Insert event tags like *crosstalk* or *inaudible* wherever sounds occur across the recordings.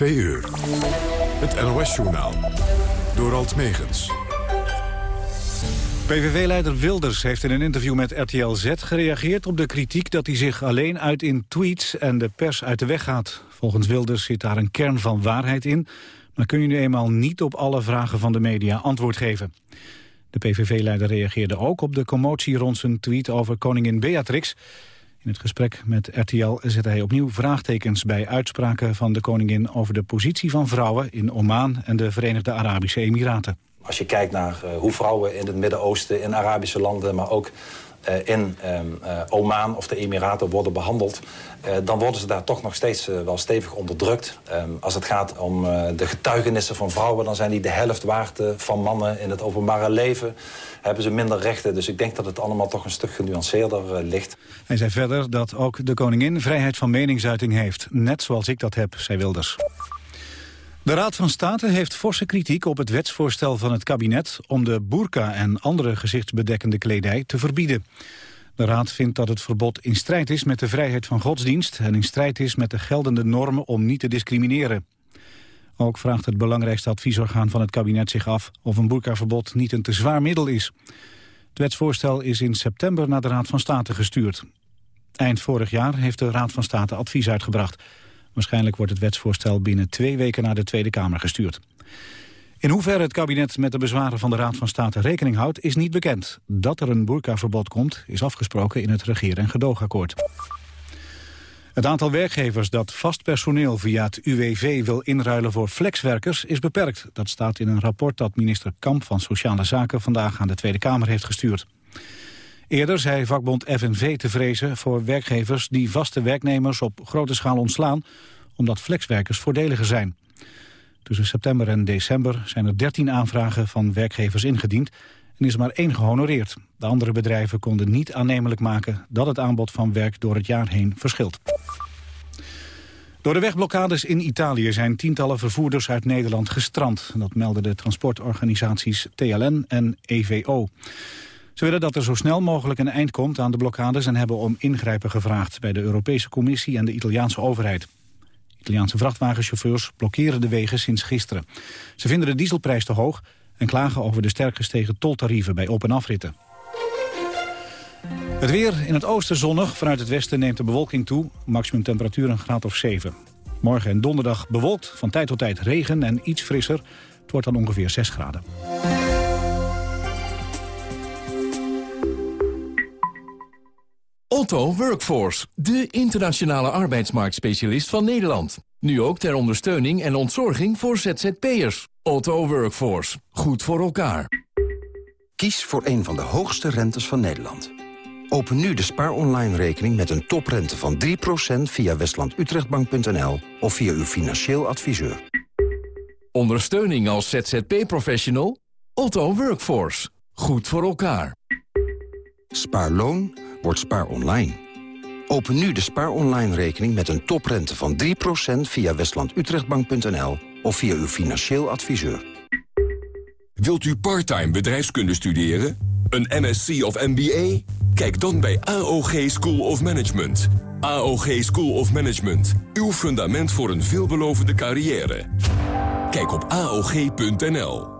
Twee uur. Het NOS-journaal. Door Alt Megens. PVV-leider Wilders heeft in een interview met RTL Z gereageerd op de kritiek dat hij zich alleen uit in tweets en de pers uit de weg gaat. Volgens Wilders zit daar een kern van waarheid in, maar kun je nu eenmaal niet op alle vragen van de media antwoord geven. De PVV-leider reageerde ook op de commotie rond zijn tweet over koningin Beatrix. In het gesprek met RTL zette hij opnieuw vraagtekens bij uitspraken van de koningin over de positie van vrouwen in Oman en de Verenigde Arabische Emiraten. Als je kijkt naar uh, hoe vrouwen in het Midden-Oosten, in Arabische landen, maar ook in um, uh, Oman of de Emiraten worden behandeld... dan worden ze daar toch nog steeds wel stevig onderdrukt. Um, als het gaat om de getuigenissen van vrouwen... dan zijn die de helft waard van mannen in het openbare leven hebben ze minder rechten. Dus ik denk dat het allemaal toch een stuk genuanceerder ligt. Hij zei verder dat ook de koningin vrijheid van meningsuiting heeft. Net zoals ik dat heb, zei Wilders. De Raad van State heeft forse kritiek op het wetsvoorstel van het kabinet... om de burka en andere gezichtsbedekkende kledij te verbieden. De Raad vindt dat het verbod in strijd is met de vrijheid van godsdienst... en in strijd is met de geldende normen om niet te discrimineren. Ook vraagt het belangrijkste adviesorgaan van het kabinet zich af... of een burkaverbod niet een te zwaar middel is. Het wetsvoorstel is in september naar de Raad van State gestuurd. Eind vorig jaar heeft de Raad van State advies uitgebracht. Waarschijnlijk wordt het wetsvoorstel binnen twee weken naar de Tweede Kamer gestuurd. In hoeverre het kabinet met de bezwaren van de Raad van State rekening houdt, is niet bekend. Dat er een burkaverbod komt, is afgesproken in het regeer- en gedoogakkoord. Het aantal werkgevers dat vast personeel via het UWV wil inruilen voor flexwerkers is beperkt. Dat staat in een rapport dat minister Kamp van Sociale Zaken vandaag aan de Tweede Kamer heeft gestuurd. Eerder zei vakbond FNV te vrezen voor werkgevers die vaste werknemers op grote schaal ontslaan, omdat flexwerkers voordeliger zijn. Tussen september en december zijn er 13 aanvragen van werkgevers ingediend en is er maar één gehonoreerd. De andere bedrijven konden niet aannemelijk maken dat het aanbod van werk door het jaar heen verschilt. Door de wegblokkades in Italië zijn tientallen vervoerders uit Nederland gestrand. Dat melden de transportorganisaties TLN en EVO. Ze willen dat er zo snel mogelijk een eind komt aan de blokkades... en hebben om ingrijpen gevraagd bij de Europese Commissie en de Italiaanse overheid. Italiaanse vrachtwagenchauffeurs blokkeren de wegen sinds gisteren. Ze vinden de dieselprijs te hoog en klagen over de sterk gestegen toltarieven bij op- en afritten. Het weer in het oosten zonnig. Vanuit het westen neemt de bewolking toe. Maximum temperatuur een graad of 7. Morgen en donderdag bewolkt, van tijd tot tijd regen en iets frisser. Het wordt dan ongeveer 6 graden. Otto Workforce, de internationale arbeidsmarktspecialist van Nederland. Nu ook ter ondersteuning en ontzorging voor ZZP'ers. Otto Workforce, goed voor elkaar. Kies voor een van de hoogste rentes van Nederland. Open nu de Spaar Online rekening met een toprente van 3% via westlandutrechtbank.nl of via uw financieel adviseur. Ondersteuning als ZZP-professional? Otto Workforce, goed voor elkaar. Spaarloon wordt Spaar Online. Open nu de Spaar Online rekening met een toprente van 3% via westlandutrechtbank.nl of via uw financieel adviseur. Wilt u parttime bedrijfskunde studeren? Een MSc of MBA? Kijk dan bij AOG School of Management. AOG School of Management. Uw fundament voor een veelbelovende carrière. Kijk op AOG.nl.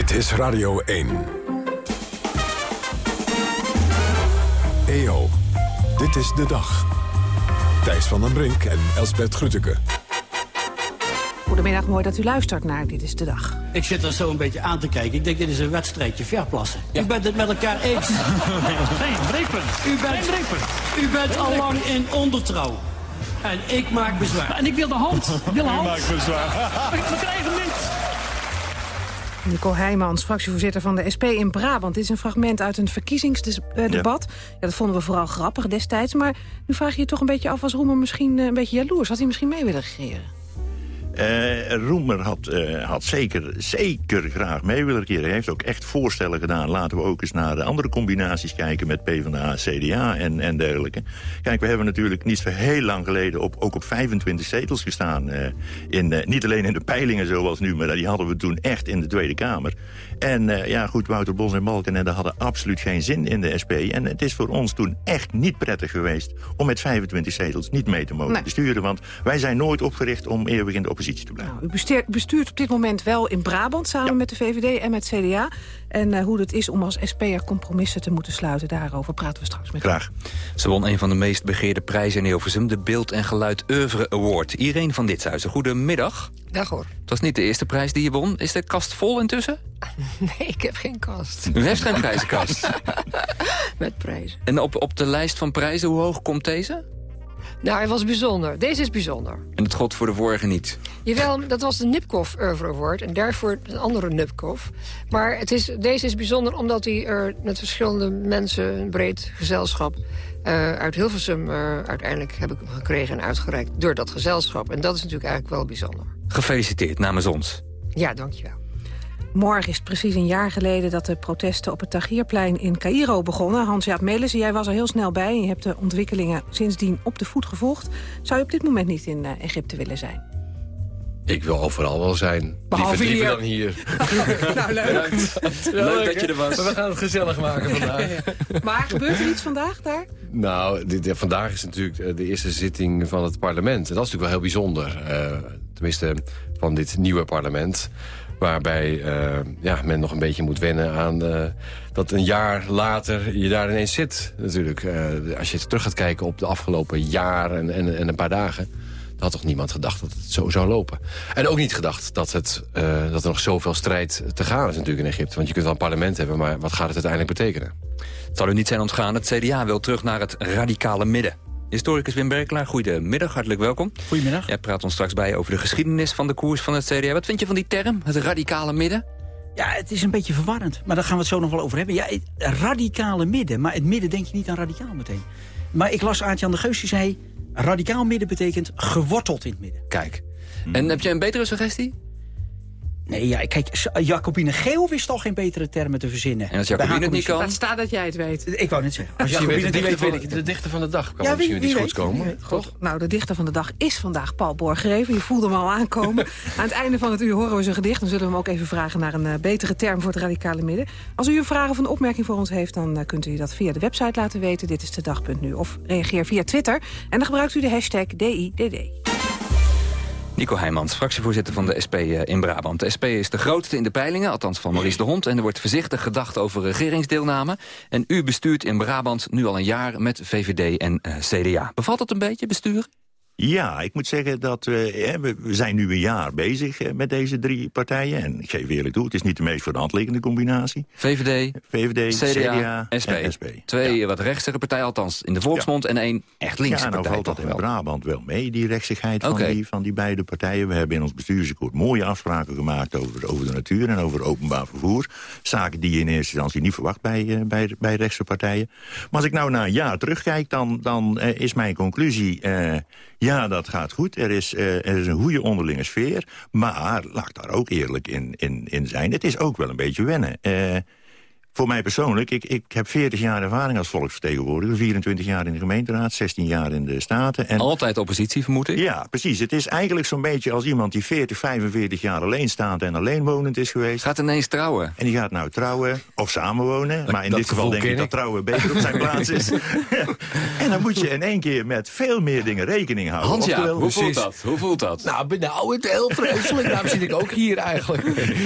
Dit is Radio 1. EO, dit is de dag. Thijs van den Brink en Elsbert Grütke. Goedemiddag, mooi dat u luistert naar Dit is de Dag. Ik zit er zo een beetje aan te kijken. Ik denk, dit is een wedstrijdje verplassen. U bent het met elkaar eens. *laughs* Geen breekpunt. U bent, Geen u bent al lang in ondertrouw. En ik maak bezwaar. En ik wil de hand. Ik wil de hand. maakt bezwaar. We krijgen hem niet. Nico Heijmans, fractievoorzitter van de SP in Brabant. Dit is een fragment uit een verkiezingsdebat. Ja. dat vonden we vooral grappig destijds. Maar nu vraag je je toch een beetje af, was Roemer misschien eh, een beetje jaloers? Had hij misschien mee willen regeren? Uh, Roemer had, uh, had zeker, zeker graag mee willen keren. Hij heeft ook echt voorstellen gedaan. Laten we ook eens naar de andere combinaties kijken met PvdA, CDA en, en dergelijke. Kijk, we hebben natuurlijk niet zo heel lang geleden op, ook op 25 zetels gestaan. Uh, in, niet alleen in de peilingen zoals nu, maar die hadden we toen echt in de Tweede Kamer. En ja, goed, Wouter Bos en Balkenende hadden absoluut geen zin in de SP. En het is voor ons toen echt niet prettig geweest om met 25 zetels niet mee te mogen nee. besturen. Want wij zijn nooit opgericht om eeuwig in de oppositie te blijven. Nou, u bestuurt, op dit moment wel in Brabant samen met de VVD en met CDA. En uh, hoe het is om als SP'er compromissen te moeten sluiten... daarover praten we straks met Graag. Ze won een van de meest begeerde prijzen in Hilversum... de Beeld en Geluid Oeuvre Award. Irene van Ditshuizen, goedemiddag. Dag hoor. Het was niet de eerste prijs die je won. Is de kast vol intussen? *laughs* *laughs* Nee, ik heb geen kast. U heeft geen prijzenkast? *laughs* met prijzen. En op, op de lijst van prijzen, hoe hoog komt deze? Nou, hij was bijzonder. Deze is bijzonder. En het god voor de vorige niet? Jawel, dat was de Nipkoff Oeuvre Award. En daarvoor een andere Nipkoff. Maar het is, deze is bijzonder omdat hij er met verschillende mensen... een breed gezelschap uh, uit Hilversum uh, uiteindelijk heb ik hem gekregen en uitgereikt... door dat gezelschap. En dat is natuurlijk eigenlijk wel bijzonder. Gefeliciteerd namens ons. Ja, dankjewel. Morgen is het precies een jaar geleden dat de protesten op het Tahrirplein in Cairo begonnen. Hans-Jaap Melissen, jij was er heel snel bij en je hebt de ontwikkelingen sindsdien op de voet gevolgd. Zou je op dit moment niet in uh, Egypte willen zijn? Ik wil overal wel zijn. Behalve liever, hier. dan hier. *laughs* nou, leuk. leuk, leuk dat je er was. We gaan het gezellig maken vandaag. maar gebeurt er iets vandaag daar? Nou, dit, ja, vandaag is natuurlijk de eerste zitting van het parlement. En dat is natuurlijk wel heel bijzonder. Uh, tenminste, van dit nieuwe parlement. Waarbij uh, ja, men nog een beetje moet wennen aan uh, dat een jaar later je daar ineens zit. Natuurlijk, uh, als je terug gaat kijken op de afgelopen jaar en, en, en een paar dagen... had toch niemand gedacht dat het zo zou lopen. En ook niet gedacht dat, het, dat er nog zoveel strijd te gaan is natuurlijk in Egypte. Want je kunt wel een parlement hebben, maar wat gaat het uiteindelijk betekenen? Het zal u niet zijn ontgaan, het CDA wil terug naar het radicale midden. Historicus Wim Berkelaar, goedemiddag, hartelijk welkom. Goedemiddag. Jij praat ons straks bij over de geschiedenis van de koers van het CDA. Wat vind je van die term, het radicale midden? Ja, het is een beetje verwarrend, maar daar gaan we het zo nog wel over hebben. Ja, het radicale midden, maar het midden denk je niet aan radicaal meteen. Maar ik las Aartjan de Geus, die zei... radicaal midden betekent geworteld in het midden. Kijk. En heb je een betere suggestie? Nee, ja, kijk, Jacobine Geel wist al geen betere termen te verzinnen. En als Jacobine het niet kan... Laat dat jij het weet. Ik wou net zeggen. Als Jacobine het niet weet, weet ik De dichter van de dag kan ja, misschien wie, goed komen. Weet, toch? Nou, de dichter van de dag is vandaag Paul Borgreven. Je voelde hem al aankomen. *laughs* Aan het einde van het uur horen we zijn gedicht. Dan zullen we hem ook even vragen naar een uh, betere term voor het radicale midden. Als u een vraag of een opmerking voor ons heeft... dan uh, kunt u dat via de website laten weten. Dit is de dag.nu. Of reageer via Twitter. En dan gebruikt u de hashtag DIDD. Nico Heijmans, fractievoorzitter van de SP in Brabant. De SP is de grootste in de peilingen, althans van Maurice de Hond... en er wordt voorzichtig gedacht over regeringsdeelname. En u bestuurt in Brabant nu al een jaar met VVD en uh, CDA. Bevalt het een beetje, besturen? Ja, ik moet zeggen dat uh, we, we zijn nu een jaar bezig uh, met deze drie partijen. En ik geef eerlijk toe, het is niet de meest voor de hand liggende combinatie. VVD, VVD CDA, CDA SP. en SP. Twee ja. wat rechtse partijen, althans in de volksmond. Ja. En één echt linkse ja, nou partij. valt dat in. Brabant wel mee, die rechtsigheid van, die, van die beide partijen. We hebben in ons bestuursakkoord mooie afspraken gemaakt over, over de natuur en over openbaar vervoer. Zaken die je in eerste instantie niet verwacht bij, uh, bij, bij rechtse partijen. Maar als ik nou na een jaar terugkijk, dan, dan is mijn conclusie... ja, dat gaat goed. Er is, uh, er is een goede onderlinge sfeer. Maar, laat ik daar ook eerlijk in, in, in zijn... het is ook wel een beetje wennen. Voor mij persoonlijk, ik, ik heb 40 jaar ervaring als volksvertegenwoordiger. 24 jaar in de gemeenteraad, 16 jaar in de Staten. En Altijd oppositie, vermoed ik? Ja, precies. Het is eigenlijk zo'n beetje als iemand die 40, 45 jaar alleen staat... en alleenwonend is geweest. Gaat ineens trouwen. En die gaat nou trouwen of samenwonen. Dat, maar in dit geval denk ik, ik dat trouwen beter op zijn *laughs* plaats is. *laughs* en dan moet je in één keer met veel meer dingen rekening houden. Hans, ja, Oftewel, hoe voelt dat? Hoe voelt dat? Nou, nou het heel vreselijk. Daarom zit ik ook hier eigenlijk.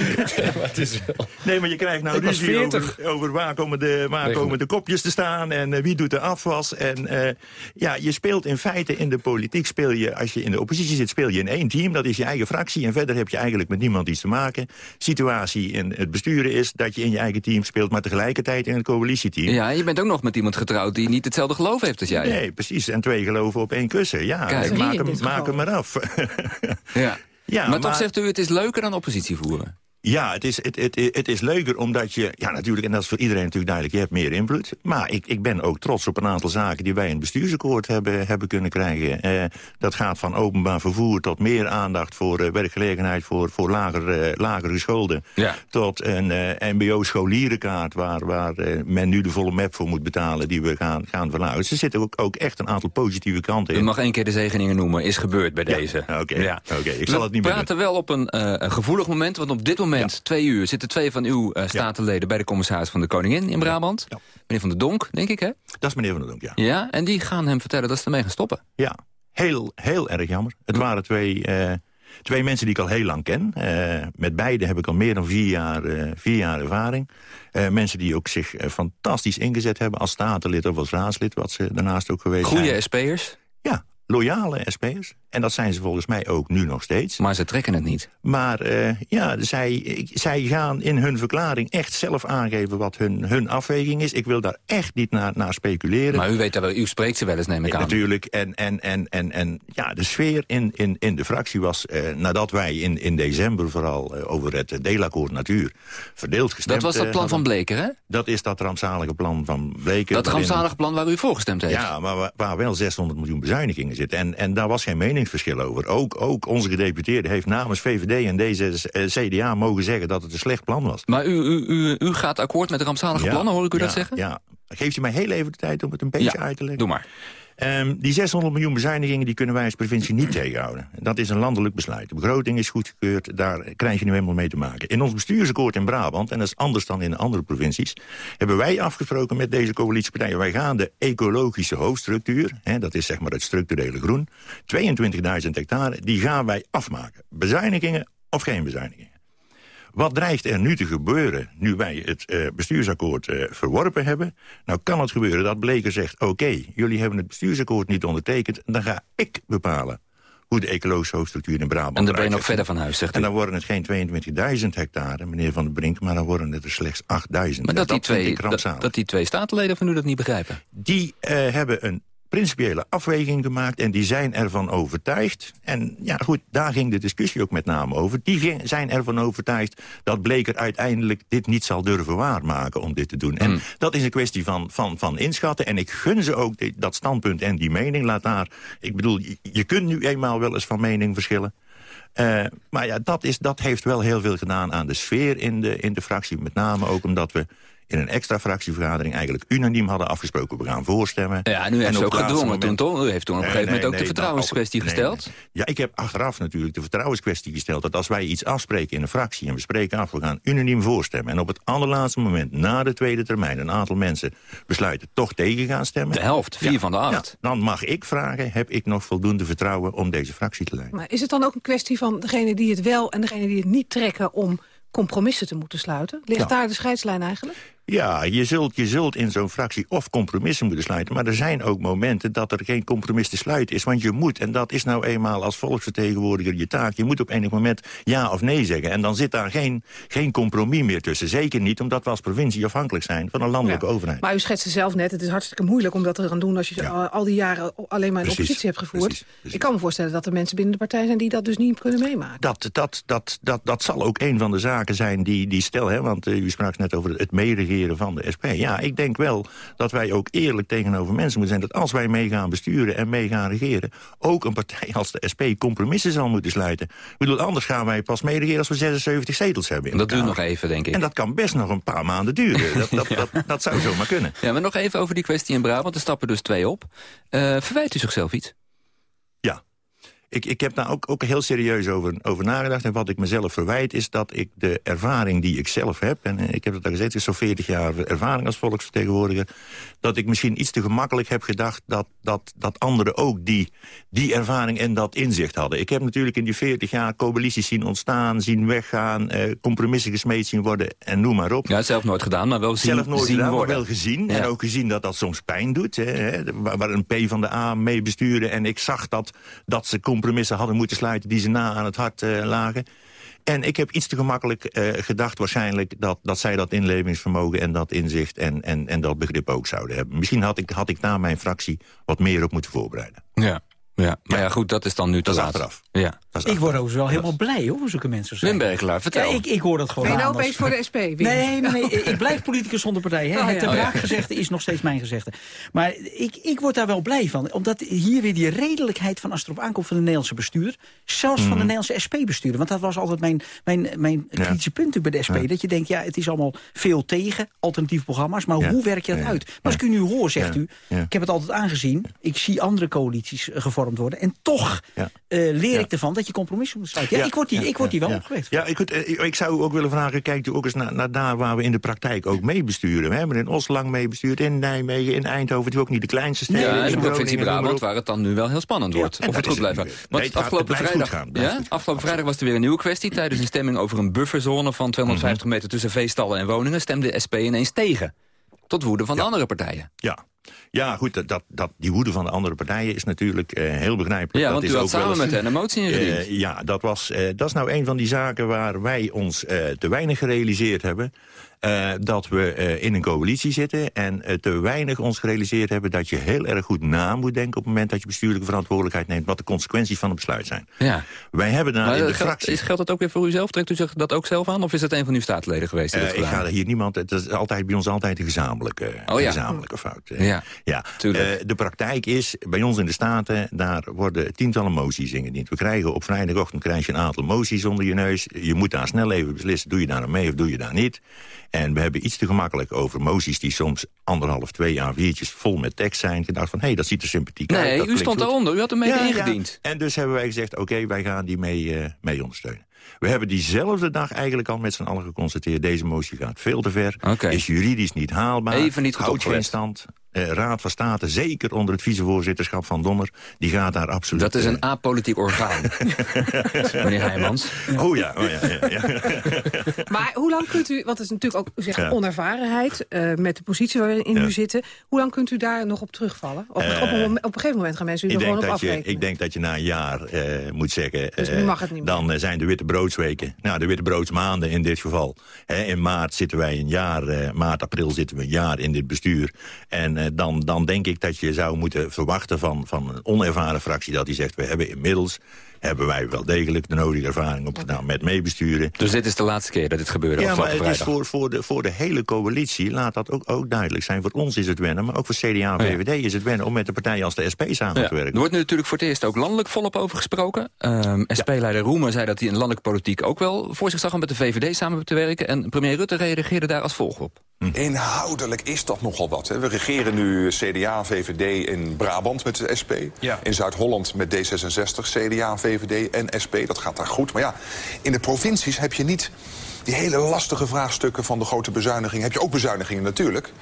*laughs* maar het is wel... Nee, maar je krijgt nou ruzie over, over waar komen de, waar komen de kopjes te staan en uh, wie doet de afwas. En uh, ja, je speelt in feite in de politiek, speel je, als je in de oppositie zit, speel je in één team. Dat is je eigen fractie en verder heb je eigenlijk met niemand iets te maken. Situatie in het besturen is dat je in je eigen team speelt, maar tegelijkertijd in het coalitieteam. Ja, je bent ook nog met iemand getrouwd die niet hetzelfde geloof heeft als jij. Nee, precies. En twee geloven op één kussen. Ja, Kijk, maak, hem, maak hem maar af. *laughs* ja. Ja, maar, maar toch zegt u, het is leuker dan oppositie voeren. Ja, het is, het, het, het is leuker omdat je... Ja, natuurlijk, en dat is voor iedereen natuurlijk duidelijk... je hebt meer invloed. Maar ik, ik ben ook trots op een aantal zaken... die wij in het bestuursakkoord hebben, hebben kunnen krijgen. Eh, dat gaat van openbaar vervoer tot meer aandacht... voor eh, werkgelegenheid voor, voor lager, eh, lagere schulden. Ja. Tot een eh, mbo-scholierenkaart... waar, waar men nu de volle map voor moet betalen... die we gaan, gaan verlagen. Dus er zitten ook, ook echt een aantal positieve kanten U in. mag één keer de zegeningen noemen. Is gebeurd bij deze. Oké, Ja. oké, ik zal We het niet meer praten wel op een, een gevoelig moment. Want op dit moment, twee uur, zitten twee van uw eh, statenleden... bij de commissaris van de Koningin in Brabant. Meneer Van der Donk, denk ik, hè? Dat is meneer Van der Donk, ja. Ja, en die gaan hem vertellen dat ze ermee gaan stoppen. Ja, heel, heel erg jammer. Het waren twee, eh, twee mensen die ik al heel lang ken. Eh, met beide heb ik al meer dan vier jaar, vier jaar ervaring. Mensen die ook zich fantastisch ingezet hebben als statenlid of als raadslid... wat ze daarnaast ook geweest zijn. Goede SP'ers. Ja, loyale SP'ers. En dat zijn ze volgens mij ook nu nog steeds. Maar ze trekken het niet. Maar eh, ja, zij, zij gaan in hun verklaring echt zelf aangeven wat hun, hun afweging is. Ik wil daar echt niet naar, naar speculeren. Maar u weet dat wel, u spreekt ze wel eens, neem ik aan. Natuurlijk. En, en, en, en, en ja, de sfeer in, in, in de fractie was, eh, nadat wij in, in december vooral eh, over het deelakkoord natuur verdeeld gestemd Dat was dat plan van. Bleker, hè? Dat is dat rampzalige plan van Bleker. Dat waarin- rampzalige plan waar u voor gestemd heeft. Ja, maar wa- waar wel 600 miljoen bezuinigingen En, en daar was geen meningsverschil over. Ook, ook onze gedeputeerde heeft namens VVD en deze eh, CDA mogen zeggen dat het een slecht plan was. Maar u, u, u, u gaat akkoord met rampzalige Ja, plannen, hoor ik u ja, dat zeggen? Ja. Geeft u mij heel even de tijd om het een beetje Ja, uit te leggen? doe maar. Ehm, die 600 miljoen bezuinigingen die kunnen wij als provincie niet tegenhouden. Dat is een landelijk besluit. De begroting is goedgekeurd, daar krijg je nu helemaal mee te maken. In ons bestuursakkoord in Brabant, en dat is anders dan in de andere provincies... hebben wij afgesproken met deze coalitiepartijen... wij gaan de ecologische hoofdstructuur, hè, dat is zeg maar het structurele groen... 22.000 hectare, die gaan wij afmaken. Bezuinigingen of geen bezuinigingen. Wat dreigt er nu te gebeuren, nu wij het eh, bestuursakkoord eh, verworpen hebben? Nou kan het gebeuren dat Bleker zegt... oké, jullie hebben het bestuursakkoord niet ondertekend... dan ga ik bepalen hoe de ecologische hoofdstructuur in Brabant En dan ben je nog verder van huis, zegt En u. dan worden het geen 22.000 hectare, meneer Van der Brink... maar dan worden het er slechts 8.000. Maar En dat die, twee, dat, dat die twee statenleden van u dat niet begrijpen. Die eh, hebben een principiële afweging gemaakt en die zijn ervan overtuigd. En ja, goed, daar ging de discussie ook met name over. Die zijn ervan overtuigd dat Bleker uiteindelijk dit niet zal durven waarmaken om dit te doen. En dat is een kwestie van, van, van inschatten. En ik gun ze ook dat standpunt en die mening. Laat daar, ik bedoel, je, je kunt nu eenmaal wel eens van mening verschillen. Eh, maar ja, dat, is, dat heeft wel heel veel gedaan aan de sfeer in de, in de fractie. Met name ook omdat we in een extra fractievergadering eigenlijk unaniem hadden afgesproken. We gaan voorstemmen. Ja, en u heeft op ze ook gedwongen toen, moment- toch? U heeft toen op een Nee, gegeven moment nee, ook de vertrouwenskwestie gesteld. nee. Ja, ik heb achteraf natuurlijk de vertrouwenskwestie gesteld... dat als wij iets afspreken in een fractie en we spreken af... we gaan unaniem voorstemmen en op het allerlaatste moment... na de tweede termijn een aantal mensen besluiten toch tegen gaan stemmen... De helft, vier van de acht. ja, dan mag ik vragen, heb ik nog voldoende vertrouwen... om deze fractie te leiden? Maar is het dan ook een kwestie van degene die het wel en degene die het niet trekken... om compromissen te moeten sluiten? Ligt Ja. daar de scheidslijn eigenlijk? Ja, je zult, je zult in zo'n fractie of compromissen moeten sluiten... maar er zijn ook momenten dat er geen compromis te sluiten is. Want je moet, en dat is nou eenmaal als volksvertegenwoordiger je taak... je moet op enig moment ja of nee zeggen. En dan zit daar geen, geen compromis meer tussen. Zeker niet omdat we als provincie afhankelijk zijn van een landelijke overheid. Maar u schetste zelf net, het is hartstikke moeilijk om dat te gaan doen... als je al, al die jaren alleen maar in Precies, oppositie hebt gevoerd. Ik kan me voorstellen dat er mensen binnen de partij zijn... die dat dus niet kunnen meemaken. Dat, dat, dat, dat, dat zal ook een van de zaken zijn die, die stel, hè, want eh, u sprak net over het meeregeren van de SP. Ja, ik denk wel dat wij ook eerlijk tegenover mensen moeten zijn... dat als wij mee gaan besturen en mee gaan regeren... ook een partij als de SP compromissen zal moeten sluiten. Ik bedoel, anders gaan wij pas meeregeren als we 76 zetels hebben. In Dat duurt nog even, denk ik. En dat kan best nog een paar maanden duren. Dat, dat, *laughs* dat, dat zou zomaar kunnen. Ja, maar nog even over die kwestie in Brabant. Er stappen dus twee op. Eh, verwijt u zichzelf iets? Ik, ik heb daar ook, ook heel serieus over, over nagedacht. En wat ik mezelf verwijt is dat ik de ervaring die ik zelf heb... en eh, ik heb het al gezegd, zo'n 40 jaar ervaring als volksvertegenwoordiger... dat ik misschien iets te gemakkelijk heb gedacht... dat, dat, dat anderen ook die, die ervaring en dat inzicht hadden. Ik heb natuurlijk in die 40 jaar coalities zien ontstaan, zien weggaan... Eh, compromissen gesmeed zien worden en noem maar op. Ja, zelf nooit gedaan, maar wel zien, Zelf nooit zien gedaan, maar worden. wel gezien. Ja. En ook gezien dat dat soms pijn doet. Hè, waar, een P van de A mee bestuurde. En ik zag dat, dat ze compromissen hadden moeten sluiten... die ze na aan het hart eh, lagen. En ik heb iets te gemakkelijk eh, gedacht waarschijnlijk... Dat, dat zij dat inlevingsvermogen en dat inzicht en, en, en dat begrip ook zouden hebben. Misschien had ik, had ik na mijn fractie wat meer op moeten voorbereiden. Ja. Ja, maar ja, goed, dat is dan nu te Dat is laat. achteraf. Ja. Ik word overigens wel helemaal blij hoor, zulke mensen zijn. Wim Bergelaar, vertel. Ja, ik, ik hoor dat gewoon Ben je nou opeens voor de SP? Wim? Nee, nee, nee, ik blijf politicus zonder partij. Hè. Oh, het ja. te Oh, ja. braak gezegde is nog steeds mijn gezegde. Maar ik, ik word daar wel blij van. Omdat hier weer die redelijkheid van als het erop aankomt van de Nederlandse bestuur. Zelfs van de Nederlandse SP-bestuurder. Want dat was altijd mijn, mijn, mijn Ja. kritische punt bij de SP. Ja. Dat je denkt, ja, het is allemaal veel tegen, alternatieve programma's. Maar Ja. hoe werk je dat Ja. uit? Maar als ik u nu hoor, zegt Ja. u, Ja. ik heb het altijd aangezien. Ik zie andere coalities eh, gevormd worden. En toch Ja. eh, leer Ja. ik ervan dat je compromissen moet sluiten. Ja, ik word die, ik word die wel ja. opgelegd. Ja, ik, eh, ik, ik zou u ook willen vragen, kijkt u ook eens naar, naar daar waar we in de praktijk ook mee besturen. We hebben in Oslang mee bestuurd, in Nijmegen, in Eindhoven. Het is ook niet de kleinste steden. Ja, in en de Groningen, provincie Brabant, waar het dan nu wel heel spannend wordt. of het goed blijft. Want Nee, het gaat- afgelopen, het vrijdag, gaan, ja? afgelopen vrijdag was er weer een nieuwe kwestie. Tijdens een stemming over een bufferzone van 250 meter tussen veestallen en woningen... stemde de SP ineens tegen. Tot woede van de andere partijen. Ja. Ja, goed, dat, dat, die woede van de andere partijen is natuurlijk eh, heel begrijpelijk. Ja, dat want is u had samen eens- met hen een motie ingediend. Eh, ja, dat, was, eh, dat is nou een van die zaken waar wij ons eh, te weinig gerealiseerd hebben. Eh, dat we eh, in een coalitie zitten en eh, te weinig ons gerealiseerd hebben... dat je heel erg goed na moet denken op het moment dat je bestuurlijke verantwoordelijkheid neemt... wat de consequenties van het besluit zijn. Ja. Wij hebben daar Maar in de geldt, fractie... is, geldt dat ook weer voor uzelf? Trekt u zich dat ook zelf aan? Of is het een van uw staatsleden geweest? Dat ik gedaan ga er hier niemand. Het is altijd bij ons altijd een gezamenlijke, Oh ja. gezamenlijke fout. Ja, ja. de praktijk is, bij ons in de Staten, daar worden tientallen moties ingediend. We krijgen op vrijdagochtend krijg je een aantal moties onder je neus. Je moet daar snel even beslissen, doe je daar aan mee of doe je daar niet. En we hebben iets te gemakkelijk over moties die soms anderhalf, twee A4'tjes vol met tekst zijn. Gedacht van, hé, hey, dat ziet er sympathiek uit. Nee, u stond daaronder. U had hem mee Ja, ja. ingediend. En dus hebben wij gezegd, oké, wij gaan die mee, eh, mee ondersteunen. We hebben diezelfde dag eigenlijk al met z'n allen geconstateerd... deze motie gaat veel te ver, is juridisch niet haalbaar... Even niet goed houdt geen stand. Eh, Raad van State, zeker onder het vicevoorzitterschap van Donner... die gaat daar absoluut... Dat is een eh, apolitiek orgaan. *laughs* Meneer Heijmans. Oh ja, oh ja, ja, ja. *laughs* Maar hoe lang kunt u, want het is natuurlijk ook, u zegt Ja. onervarenheid... eh, met de positie waarin Ja. u zit, hoe lang kunt u daar nog op terugvallen? Op, Eh, op, een, op een gegeven moment gaan mensen u er gewoon op je, afrekenen. ik denk dat je na een jaar eh, moet zeggen... Dus nu mag het niet meer. Dan zijn de witte broodsweken. Nou, de witte broodsmaanden in dit geval. Hè, in maart zitten wij een jaar, maart, april zitten we een jaar in dit bestuur. En dan, dan denk ik dat je zou moeten verwachten van, van een onervaren fractie... dat die zegt, we hebben inmiddels hebben wij wel degelijk de nodige ervaring opgedaan met meebesturen. Dus dit is de laatste keer dat dit gebeurde Ja, maar het is voor, voor, de, voor de hele coalitie, laat dat ook, ook duidelijk zijn. Voor ons is het wennen, maar ook voor CDA en Oh ja. VVD is het wennen... om met de partijen als de SP samen Ja, te er werken. wordt nu natuurlijk voor het eerst ook landelijk volop over gesproken. Ehm, SP-leider Roemer zei dat hij in landelijke politiek ook wel voor zich zag... om met de VVD samen te werken. En premier Rutte reageerde daar als volgt op. Inhoudelijk is dat nogal wat. Hè. We regeren nu CDA, VVD in Brabant met de SP. In Zuid-Holland met D66, CDA, VVD en SP. Dat gaat daar goed. Maar ja, in de provincies heb je niet die hele lastige vraagstukken van de grote bezuinigingen. Heb je ook bezuinigingen natuurlijk.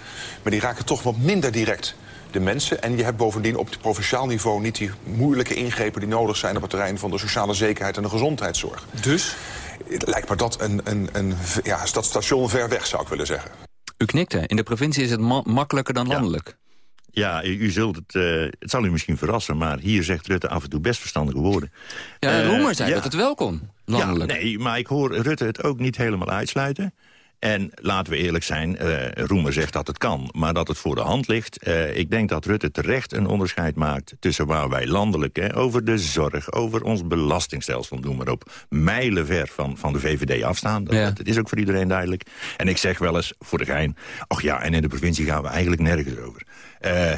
Maar die raken toch wat minder direct de mensen. En je hebt bovendien op het provinciaal niveau niet die moeilijke ingrepen die nodig zijn op het terrein van de sociale zekerheid en de gezondheidszorg. Dus? Het lijkt me dat een, een, een ja, dat station ver weg, zou ik willen zeggen. U knikte. In de provincie is het ma- makkelijker dan landelijk. Ja, u, u zult het, eh, het zal u misschien verrassen, maar hier zegt Rutte af en toe best verstandige woorden. Ja, Eh, Roemer zei ja. dat het wel kon, landelijk. Ja, nee, maar ik hoor Rutte het ook niet helemaal uitsluiten. En laten we eerlijk zijn, eh, Roemer zegt dat het kan, maar dat het voor de hand ligt. Ik denk dat Rutte terecht een onderscheid maakt tussen waar wij landelijk... Hè, over de zorg, over ons belastingstelsel, noem maar op... mijlenver van, van de VVD afstaan. Dat, Ja. dat is ook voor iedereen duidelijk. En ik zeg wel eens, voor de gein... ach ja, en in de provincie gaan we eigenlijk nergens over. Eh,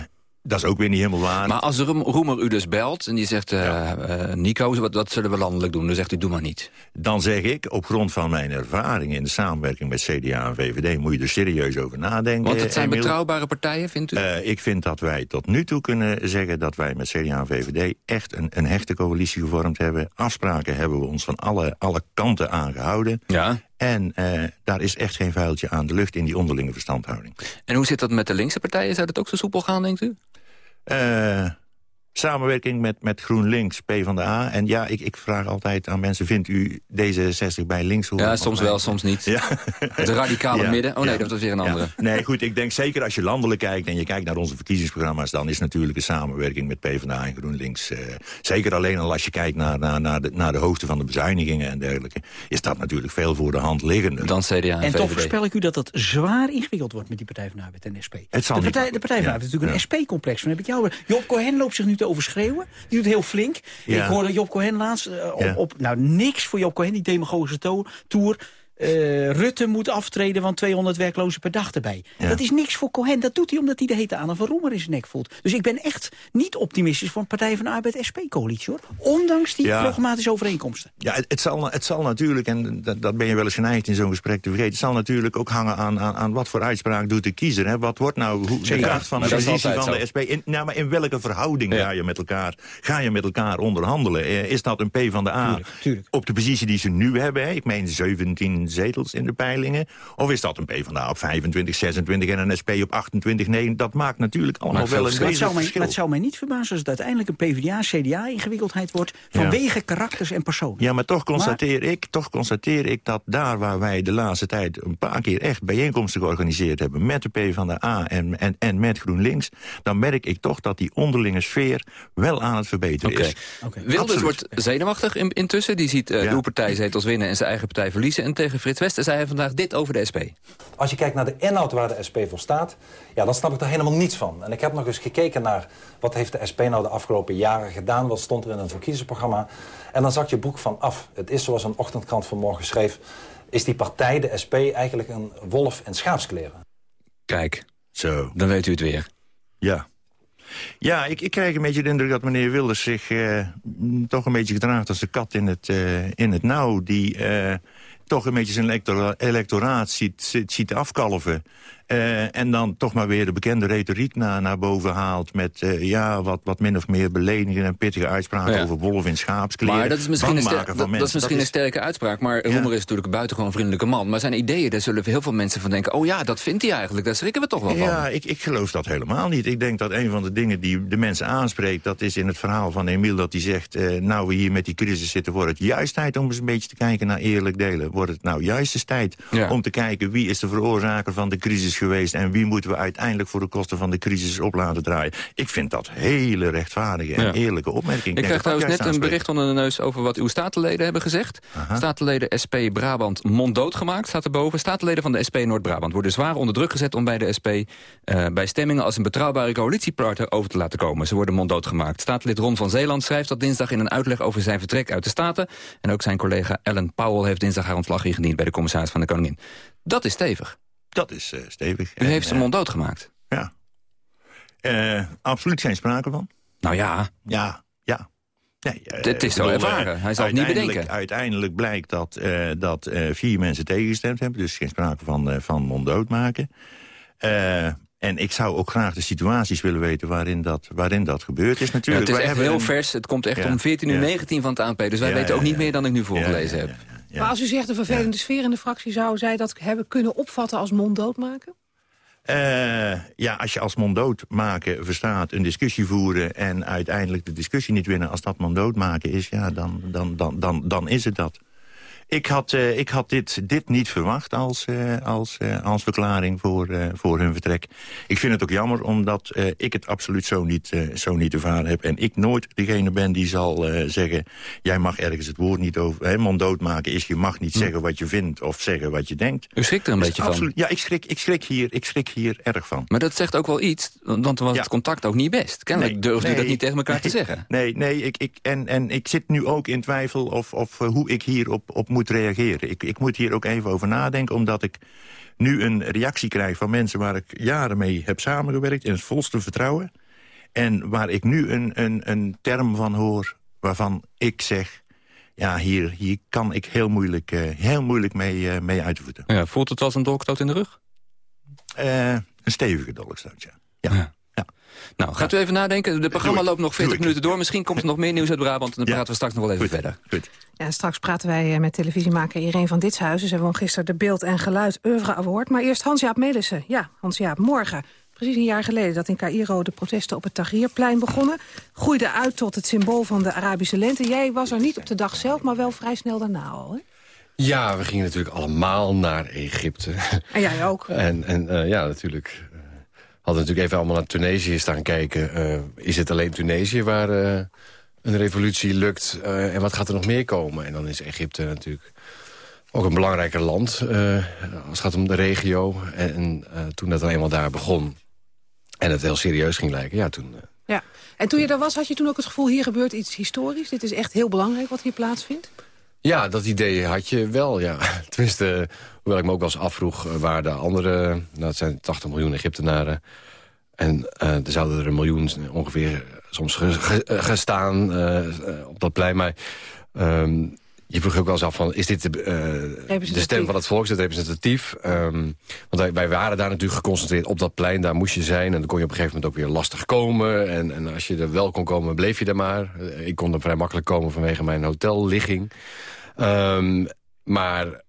dat is ook weer niet helemaal waar. Maar als Roem- Roemer u dus belt en die zegt... eh, eh, Nico, wat, wat zullen we landelijk doen? Dan zegt u, doe maar niet. Dan zeg ik, op grond van mijn ervaring in de samenwerking met CDA en VVD... moet je er serieus over nadenken. Want het zijn betrouwbare partijen, vindt u? Ik vind dat wij tot nu toe kunnen zeggen dat wij met CDA en VVD... echt een, een hechte coalitie gevormd hebben. Afspraken hebben we ons van alle, alle kanten aangehouden. Ja. En eh, daar is echt geen vuiltje aan de lucht in die onderlinge verstandhouding. En hoe zit dat met de linkse partijen? Zou dat ook zo soepel gaan, denkt u? Eh, samenwerking met, met GroenLinks, PvdA. En ja, ik, ik vraag altijd aan mensen... vindt u D66 bij links? Ja, soms wel, soms niet. Ja. Het radicale Ja, midden. Oh nee, ja. dat was weer een andere. Ja. Nee, goed, ik denk zeker als je landelijk kijkt... en je kijkt naar onze verkiezingsprogramma's... dan is natuurlijk een samenwerking met PvdA en GroenLinks... eh, zeker alleen al als je kijkt naar, naar, naar, de, naar de hoogte van de bezuinigingen en dergelijke... is dat natuurlijk veel voor de hand liggender. Dan CDA en, En toch voorspel ik u dat het zwaar ingewikkeld wordt met die Partij van de Arbeid en SP. Het zal de, niet partij, de Partij van de Ja, Arbeid is natuurlijk een SP-complex. Dan heb ik jou. Job Cohen loopt zich nu te overschreeuwen. Die doet heel flink. Ja. Ik hoorde Job Cohen laatst eh, op, Ja. op... Nou, niks voor Job Cohen, die demagogische to- tour. Eh, Rutte moet aftreden, want 200 werklozen per dag erbij. Dat is niks voor Cohen. Dat doet hij omdat hij de hete aan van Roemer in zijn nek voelt. Dus ik ben echt niet optimistisch voor een Partij van de Arbeid-SP-coalitie, hoor. Ondanks die Ja. programmatische overeenkomsten. Ja, het, het, zal, het zal natuurlijk, en dat, dat ben je wel eens geneigd in zo'n gesprek te vergeten... het zal natuurlijk ook hangen aan, aan, aan wat voor uitspraak doet de kiezer. Hè? Wat wordt nou hoe, de kracht van de positie van de SP? In, nou, maar in welke verhouding ga, je met elkaar, ga je met elkaar onderhandelen? Eh, is dat een P van de A op de positie die ze nu hebben? Hè? Ik meen 17 zetels in de peilingen. Of is dat een P van de A op 25, 26 en een SP op 28? Nee, dat maakt natuurlijk allemaal wel een mij, verschil. maar het zou mij niet verbazen als het uiteindelijk een PvdA-CDA-ingewikkeldheid wordt... vanwege karakters en personen. Ja, maar toch constateer, ik, toch constateer ik dat daar waar wij de laatste tijd... een paar keer echt bijeenkomsten georganiseerd hebben... met de PvdA en, en, en met GroenLinks... dan merk ik toch dat die onderlinge sfeer wel aan het verbeteren is. Wilders Absoluut. wordt zenuwachtig in, intussen. Die ziet eh, uw partij zetels winnen en zijn eigen partij verliezen. En tegen Frits Wester zei hij vandaag dit over de SP. Als je kijkt naar de inhoud waar de SP voor staat... Ja, dan snap ik er helemaal niets van. En ik heb nog eens gekeken naar wat heeft de SP nou de afgelopen jaren gedaan. Wat stond er in een verkiezingsprogramma. En dan zak je boek van af. Het is zoals een ochtendkrant vanmorgen schreef... is die partij, de SP, eigenlijk een wolf in schaapskleren. Kijk, Zo. dan weet u het weer. Ja. Ja, ik, ik krijg een beetje de indruk dat meneer Wilders zich eh, toch een beetje gedraagt als de kat in het, eh, in het nauw. Die eh, toch een beetje zijn electora- electoraat ziet, ziet afkalven. Eh, en dan toch maar weer de bekende retoriek naar, naar boven haalt... met eh, ja, wat, wat min of meer belenigende en pittige uitspraken Ja. over wolf in schaapskleren. Maar dat is misschien, een, ster- dat, dat is misschien een sterke uitspraak. Maar Roemer is natuurlijk een buitengewoon vriendelijke man. Maar zijn ideeën, daar zullen heel veel mensen van denken... oh ja, dat vindt hij eigenlijk. Daar schrikken we toch wel van. Ja, ik, ik geloof dat helemaal niet. Ik denk dat een van de dingen die de mensen aanspreekt... dat is in het verhaal van Emiel dat hij zegt... eh, nou we hier met die crisis zitten, wordt het juist tijd om eens een beetje te kijken naar eerlijk delen. Wordt het nou juist eens tijd Ja. om te kijken... wie is de veroorzaker van de crisis geweest... en wie moeten we uiteindelijk voor de kosten van de crisis op laten draaien. Ik vind dat hele rechtvaardige en Ja. eerlijke opmerking. Ik denk krijg trouwens net een bericht onder de neus over wat uw statenleden hebben gezegd. Statenleden SP Brabant monddood gemaakt, staat erboven. Statenleden van de SP Noord-Brabant worden zwaar onder druk gezet... om bij de SP eh, bij stemmingen als een betrouwbare coalitiepartner over te laten komen. Ze worden monddood gemaakt. Statenlid Ron van Zeeland schrijft dat dinsdag in een uitleg over zijn vertrek uit de Staten. En ook zijn collega Ellen Powell heeft dinsdag haar ontslag ingediend... bij de commissaris van de Koningin. Dat is stevig. Dat is eh, stevig. U En, heeft ze eh, monddood gemaakt. Ja. Eh, absoluut geen sprake van. Nou ja. Ja, ja. Nee, Het is zo ervaren. Hij zal het niet bedenken. Uiteindelijk blijkt dat, dat vier mensen tegengestemd hebben. Dus geen sprake van, eh, van monddood maken. En ik zou ook graag de situaties willen weten waarin dat, waarin dat gebeurd is. Ja, Natuurlijk, het is wij echt heel een- vers. Het komt echt Ja, om 14 uur ja. 19 van het ANP. Dus wij weten ook niet meer dan ik nu voorgelezen heb. Maar als u zegt een vervelende sfeer in de fractie... zou zij dat hebben kunnen opvatten als monddood maken? Eh, ja, als je als monddood maken verstaat een discussie voeren... en uiteindelijk de discussie niet winnen als dat monddood maken is... ja, dan, dan, dan, dan, dan is het dat. Ik had, eh, ik had dit, dit niet verwacht als, eh, als, eh, als verklaring voor, voor hun vertrek. Ik vind het ook jammer, omdat ik het absoluut zo niet, zo niet ervaren heb. En ik nooit degene ben die zal zeggen... jij mag ergens het woord niet over... Hè, monddood maken is, je mag niet zeggen wat je vindt... of zeggen wat je denkt. U schrikt er een Dus beetje van. Ja, ik schrik, ik, schrik hier, ik schrik hier erg van. Maar dat zegt ook wel iets, want dan was het contact ook niet best. Kennelijk Nee, durfde u dat niet tegen elkaar te zeggen. Nee, nee ik, ik, en, en ik zit nu ook in twijfel of, of hoe ik hierop op moet reageren. Ik, ik moet hier ook even over nadenken, omdat ik nu een reactie krijg van mensen... waar ik jaren mee heb samengewerkt in het volste vertrouwen. En waar ik nu een, een, een term van hoor waarvan ik zeg... ja, hier, hier kan ik heel moeilijk, eh, heel moeilijk mee, eh, mee uitvoeren. Ja, voelt het als een dolkstoot in de rug? Eh, een stevige dolkstoot, ja. Nou, gaat u even nadenken. De programma loopt nog 40 minuten door. Misschien komt er nog meer nieuws uit Brabant. En dan praten we straks nog wel even verder. Goed. Ja, straks praten wij eh, met televisiemaker Irene van Ditshuizen. Ze won gisteren de Beeld en Geluid Oeuvre Award. Maar eerst Hans-Jaap Melissen. Ja, Hans-Jaap, morgen. Precies een jaar geleden dat in Cairo de protesten op het Tahrirplein begonnen. Groeide uit tot het symbool van de Arabische lente. Jij was er niet op de dag zelf, maar wel vrij snel daarna al. Hè? Ja, we gingen natuurlijk allemaal naar Egypte. En jij ook. En, en eh, ja, natuurlijk. Hadden natuurlijk even allemaal naar Tunesië staan kijken. Eh, is het alleen Tunesië waar eh, een revolutie lukt? Eh, en wat gaat er nog meer komen? En dan is Egypte natuurlijk ook een belangrijker land. als het gaat om de regio. En, en, toen dat dan eenmaal daar begon... en het heel serieus ging lijken... ja, toen, Ja. En toen je daar was, had je toen ook het gevoel... hier gebeurt iets historisch, dit is echt heel belangrijk wat hier plaatsvindt? Ja, dat idee had je wel, ja. *laughs* Tenminste, hoewel ik me ook wel eens afvroeg... eh, waar de andere, nou het zijn 80 miljoen Egyptenaren... en uh, er zouden er een miljoen ongeveer soms ge gestaan op dat plein. Maar um, je vroeg ook wel eens af van, is dit de, uh, de stem van het volk, is het representatief? Um, want wij, wij, waren daar natuurlijk geconcentreerd op dat plein, daar moest je zijn. En dan kon je op een gegeven moment ook weer lastig komen. En, en als je er wel kon komen, bleef je er maar. Ik kon er vrij makkelijk komen vanwege mijn hotelligging. Um, maar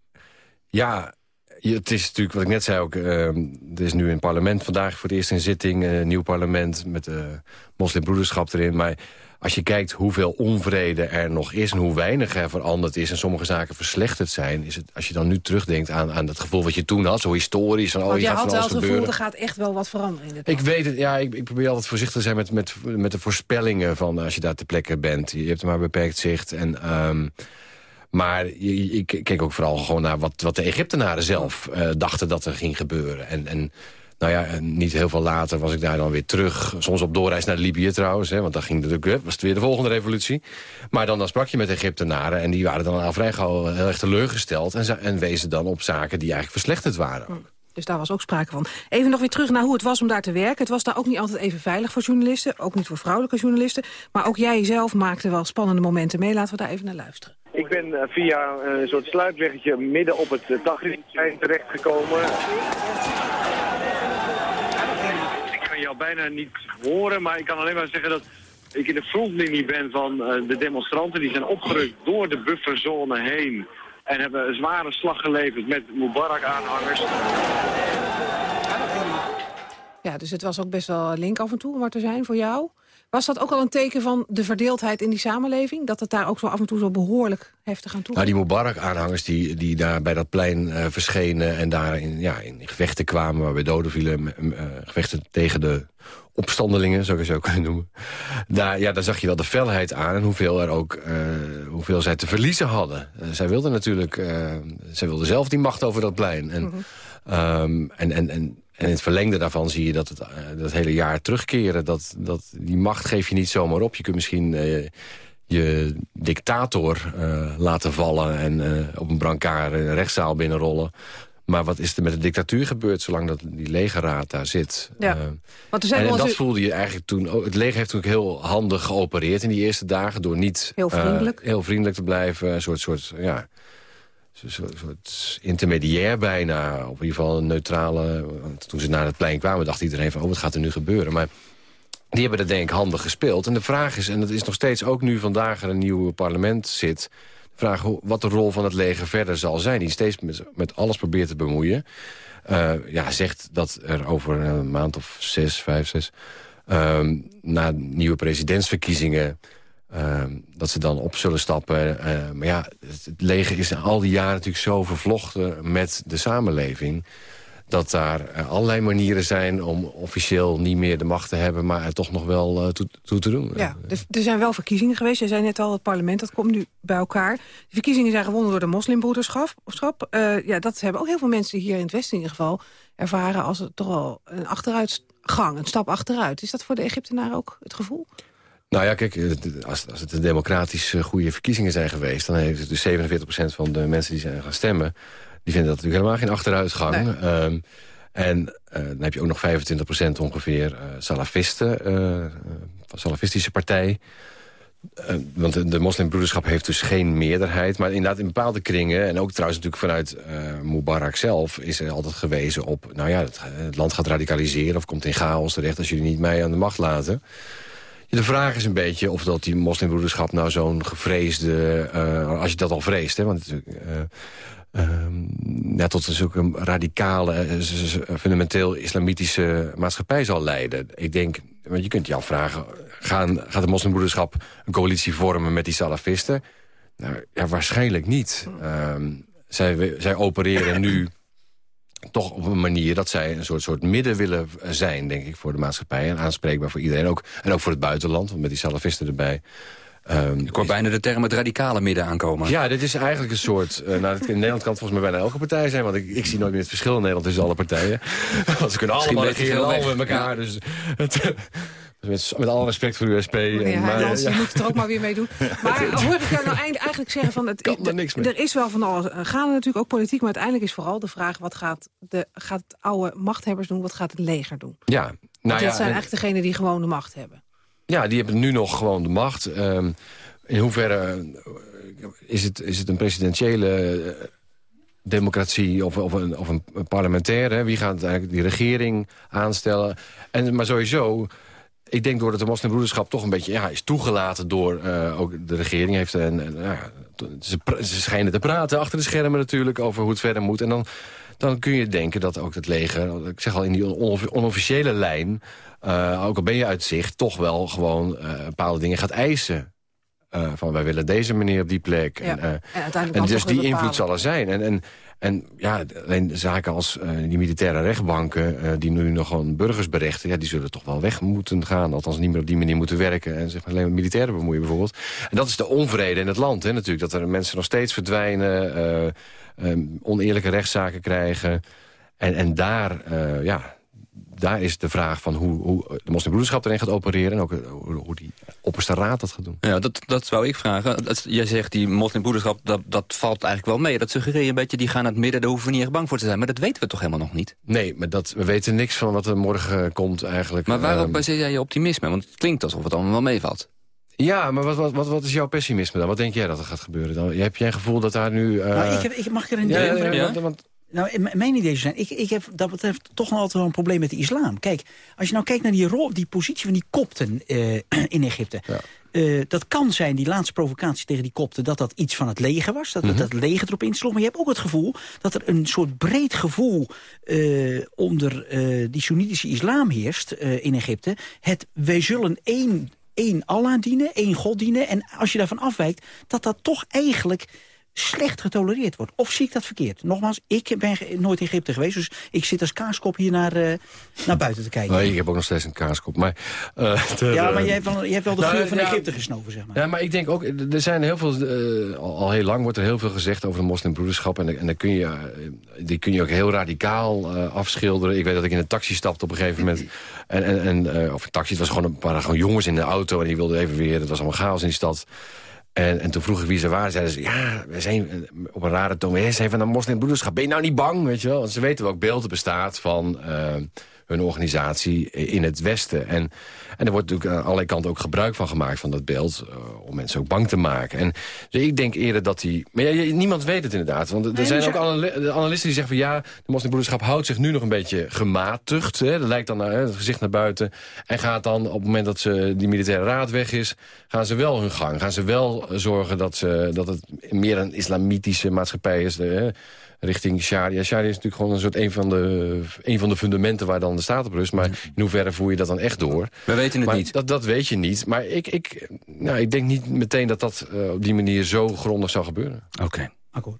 ja, het is natuurlijk, wat ik net zei ook... Uh, er is nu een parlement vandaag voor het eerst in zitting. Een nieuw parlement met de uh, moslimbroederschap erin. Maar als je kijkt hoeveel onvrede er nog is... en hoe weinig er veranderd is en sommige zaken verslechterd zijn... Is het, als je dan nu terugdenkt aan, aan dat gevoel wat je toen had... zo historisch, van, oh, Want je had wel het gevoel, er gaat echt wel wat veranderen in dit Ik weet het, ja, ik, ik, probeer altijd voorzichtig te zijn met, met, met de voorspellingen... van als je daar ter plekke bent. Je hebt maar beperkt zicht en... Um, maar ik keek ook vooral gewoon naar wat, wat de Egyptenaren zelf uh, dachten dat er ging gebeuren. En, en nou ja, niet heel veel later was ik daar dan weer terug. Soms op doorreis naar Libië trouwens, hè, want dan ging natuurlijk, was het weer de volgende revolutie. Maar dan, dan sprak je met Egyptenaren en die waren dan al vrij gauw heel erg teleurgesteld. En, en wezen dan op zaken die eigenlijk verslechterd waren. Ook. Dus daar was ook sprake van. Even nog weer terug naar hoe het was om daar te werken. Het was daar ook niet altijd even veilig voor journalisten. Ook niet voor vrouwelijke journalisten. Maar ook jij zelf maakte wel spannende momenten mee. Laten we daar even naar luisteren. Ik ben uh, via uh, een soort sluipweggetje midden op het uh, Tahrirplein terechtgekomen. Jou bijna niet horen, maar ik kan alleen maar zeggen dat ik in de frontlinie ben van de demonstranten. Die zijn opgerukt door de bufferzone heen en hebben een zware slag geleverd met Mubarak-aanhangers. Ja, dus het was ook best wel link af en toe om er te zijn voor jou. Was dat ook al een teken van de verdeeldheid in die samenleving? Dat het daar ook zo af en toe zo behoorlijk heftig aan toe Nou, die Mubarak-aanhangers die, die daar bij dat plein uh, verschenen... en daar in, ja, in gevechten kwamen, waarbij doden vielen... Uh, gevechten tegen de opstandelingen, zou ik het zo *laughs* kunnen noemen. Daar, ja, daar zag je wel de felheid aan en hoeveel, er ook, uh, hoeveel zij te verliezen hadden. zij wilden natuurlijk, zij wilden zelf die macht over dat plein. En, mm -hmm. um, en, en, en en in het verlengde daarvan zie je dat het uh, dat hele jaar terugkeren. Dat, dat, die macht geef je niet zomaar op. Je kunt misschien uh, je dictator uh, laten vallen... en op een brancard een rechtszaal binnenrollen. Maar wat is er met de dictatuur gebeurd... zolang dat die legerraad daar zit? Ja. Want er zijn en, en dat u... voelde je eigenlijk toen... Oh, het leger heeft ook heel handig geopereerd in die eerste dagen... door niet heel vriendelijk, heel vriendelijk te blijven. Een soort... soort ja, een soort intermediair bijna. Of in ieder geval een neutrale... Toen ze naar het plein kwamen dacht iedereen van... oh, wat gaat er nu gebeuren? Maar die hebben dat denk ik handig gespeeld. En de vraag is, en dat is nog steeds ook nu vandaag er een nieuw parlement zit... de vraag wat de rol van het leger verder zal zijn. Die steeds met, alles probeert te bemoeien. Uh, ja, zegt dat er over een maand of zes, vijf, zes... Uh, na nieuwe presidentsverkiezingen... Uh, dat ze dan op zullen stappen. Uh, maar ja, het, leger is al die jaren natuurlijk zo vervlochten met de samenleving... dat daar uh, allerlei manieren zijn om officieel niet meer de macht te hebben... maar er toch nog wel toe, toe, te doen. Ja, er, zijn wel verkiezingen geweest. Je zei net al, het parlement dat komt nu bij elkaar. Die verkiezingen zijn gewonnen door de moslimbroederschap. ja, dat hebben ook heel veel mensen hier in het Westen in ieder geval... ervaren als toch wel een achteruitgang, een stap achteruit. Is dat voor de Egyptenaren ook het gevoel? Nou ja, kijk, als, als het een democratisch goede verkiezingen zijn geweest... dan heeft het dus 47% van de mensen die zijn gaan stemmen... die vinden dat natuurlijk helemaal geen achteruitgang. Nee. Um, en uh, dan heb je ook nog 25% ongeveer uh, salafisten, uh, salafistische partij. want de, de moslimbroederschap heeft dus geen meerderheid. Maar inderdaad in bepaalde kringen, en ook trouwens natuurlijk vanuit Mubarak zelf... is er altijd gewezen op, nou ja, het, het land gaat radicaliseren... of komt in chaos terecht als jullie niet mij aan de macht laten... De vraag is een beetje of dat die moslimbroederschap nou zo'n gevreesde... Uh, als je dat al vreest, hè, want uh, ja, tot zulke radicale, fundamenteel islamitische maatschappij zal leiden. Ik denk, want je kunt je afvragen... Gaan, gaat de moslimbroederschap een coalitie vormen met die salafisten? Nou, ja, waarschijnlijk niet. zij, zij opereren nu toch op een manier dat zij een soort, soort midden willen zijn, denk ik, voor de maatschappij. En aanspreekbaar voor iedereen. Ook, en ook voor het buitenland, want met die salafisten erbij. Um, ik hoor bijna de term het radicale midden aankomen. Ja, dit is eigenlijk een soort... Uh, nou, in Nederland kan het volgens mij bijna elke partij zijn... want ik, ik zie nooit meer het verschil in Nederland tussen alle partijen. want ze kunnen allemaal regeren, allemaal met elkaar. Dus het, Met, met alle respect voor de USP. Meneer maar, ja. moet het er ook maar weer mee doen. *laughs* Maar hoor ik jou nou eigenlijk zeggen van... Het, Kan er niks mee. er is wel van alles. Er gaan natuurlijk ook politiek, maar uiteindelijk is vooral de vraag... wat gaat de gaat het oude machthebbers doen, wat gaat het leger doen? Ja, Want nou dit ja, zijn en- eigenlijk degenen die gewoon de macht hebben. Ja, die hebben nu nog gewoon de macht. Ehm, in hoeverre eh, is het, is het een presidentiële eh, democratie of, of, een, of een parlementaire? Wie gaat eigenlijk die regering aanstellen? En, maar sowieso, ik denk doordat de moslimbroederschap toch een beetje ja, is toegelaten door eh, ook de regering. Heeft en, en, ja, ze, ze schijnen te praten achter de schermen natuurlijk over hoe het verder moet. En dan, dan kun je denken dat ook het leger, ik zeg al in die on- onofficiële lijn... eh, ook al ben je uit zicht, toch wel gewoon eh, bepaalde dingen gaat eisen. Van wij willen deze meneer op die plek. Ja, En, en dus die invloed zal er zijn. En, en, en ja, alleen zaken als eh, die militaire rechtbanken... eh, die nu nog gewoon burgers berechten... Ja, die zullen toch wel weg moeten gaan. Althans niet meer op die manier moeten werken. En zich alleen met militairen bemoeien bijvoorbeeld. En dat is de onvrede in het land hè, natuurlijk. Dat er mensen nog steeds verdwijnen... eh, oneerlijke rechtszaken krijgen. En, en daar, ja, daar is de vraag van hoe, hoe de moslimbroederschap erin gaat opereren... en ook eh, hoe, hoe die opperste raad dat gaat doen. Ja, dat, dat zou ik vragen. Dat, jij zegt die moslimbroederschap, dat, dat valt eigenlijk wel mee. Dat suggereer je een beetje, die gaan naar het midden, daar hoeven we niet echt bang voor te zijn. Maar dat weten we toch helemaal nog niet? Nee, maar dat, we weten niks van wat er morgen komt eigenlijk. Maar waarop Ehm, baseer jij je optimisme? Want het klinkt alsof het allemaal wel meevalt. Ja, maar wat, wat, wat, wat is jouw pessimisme dan? Wat denk jij dat er gaat gebeuren dan? Heb jij een gevoel dat daar nu... eh, Nou, ik heb, ik, mag ik er een ja, idee ja, want- Nou, mijn idee zijn, ik, ik heb dat betreft toch nog altijd wel een probleem met de islam. Kijk, als je nou kijkt naar die, rol, die positie van die kopten eh, *clears throat* in Egypte. Eh, dat kan zijn, die laatste provocatie tegen die kopten... dat dat iets van het leger was, dat, Mhm. dat leger erop insloeg. Maar je hebt ook het gevoel dat er een soort breed gevoel... eh, onder die Soenitische islam heerst in Egypte. Het, wij zullen één, één Allah dienen, één God dienen. En als je daarvan afwijkt, dat dat toch eigenlijk slecht getolereerd wordt. Of zie ik dat verkeerd? Nogmaals, ik ben nooit in Egypte geweest... dus ik zit als kaaskop hier naar, eh, naar buiten te kijken. Nee, ik heb ook nog steeds een kaaskop. Maar, eh, ja, maar jij hebt wel, jij hebt wel de nou, geur van Egypte gesnoven, zeg maar. Ja, maar ik denk ook, er zijn heel veel, eh, al, heel lang wordt er heel veel gezegd over de moslimbroederschap. En, en dan kun je, die kun je ook heel radicaal afschilderen. Ik weet dat ik in een taxi stapte op een gegeven moment. En, en, en, of een taxi, het was gewoon een paar gewoon jongens in de auto. En die wilden even weer, het was allemaal chaos in die stad. En, en toen vroeg ik wie ze waren. Zeiden ze, ja, we zijn eh, op een rare toon. We zijn van de moslimbroederschap. Ben je nou niet bang, weet je wel? Want ze weten welk beeld er bestaat van eh, hun organisatie in het Westen. En, en er wordt natuurlijk aan allerlei kanten ook gebruik van gemaakt van dat beeld. eh, om mensen ook bang te maken. En dus ik denk eerder dat die... Maar ja, niemand weet het inderdaad. Want er Nee, zijn ook de analisten die zeggen van... ja, de moslimbroederschap houdt zich nu nog een beetje gematigd. Hè? Dat lijkt dan naar het gezicht naar buiten. En gaat dan op het moment dat ze, die militaire raad weg is... gaan ze wel hun gang. Gaan ze wel eh, zorgen dat, ze, dat het meer een islamitische maatschappij is... Hè? Richting sharia. Sharia is natuurlijk gewoon een soort een van de, een van de fundamenten waar dan de staat op rust. Maar in hoeverre voer je dat dan echt door? We weten het Maar niet. Dat, dat weet je niet. Maar ik, ik, nou, ik denk niet meteen dat dat eh, op die manier zo grondig zou gebeuren. Oké.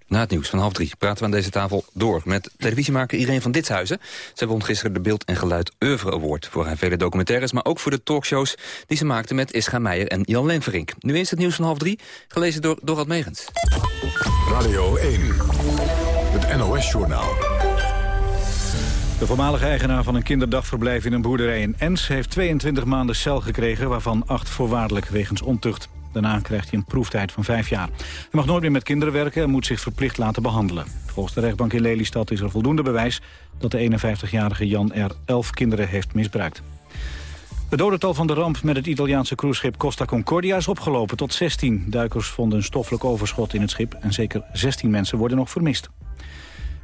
Na het nieuws van half drie praten we aan deze tafel door met televisiemaker Irene van Ditshuizen. Zij won gisteren de Beeld en Geluid Oeuvre Award voor haar vele documentaires, maar ook voor de talkshows die ze maakte met Ischa Meijer en Jan Lenverink. Nu eerst het nieuws van half drie, gelezen door Dorad Megens. Radio 1, het NOS-journaal. De voormalige eigenaar van een kinderdagverblijf in een boerderij in Ens... heeft 22 maanden cel gekregen, waarvan 8 voorwaardelijk wegens ontucht. Daarna krijgt hij een proeftijd van 5 jaar. Hij mag nooit meer met kinderen werken en moet zich verplicht laten behandelen. Volgens de rechtbank in Lelystad is er voldoende bewijs... dat de 51-jarige Jan R. 11 kinderen heeft misbruikt. Het dodental van de ramp met het Italiaanse cruiseschip Costa Concordia is opgelopen tot 16. Duikers vonden een stoffelijk overschot in het schip en zeker 16 mensen worden nog vermist.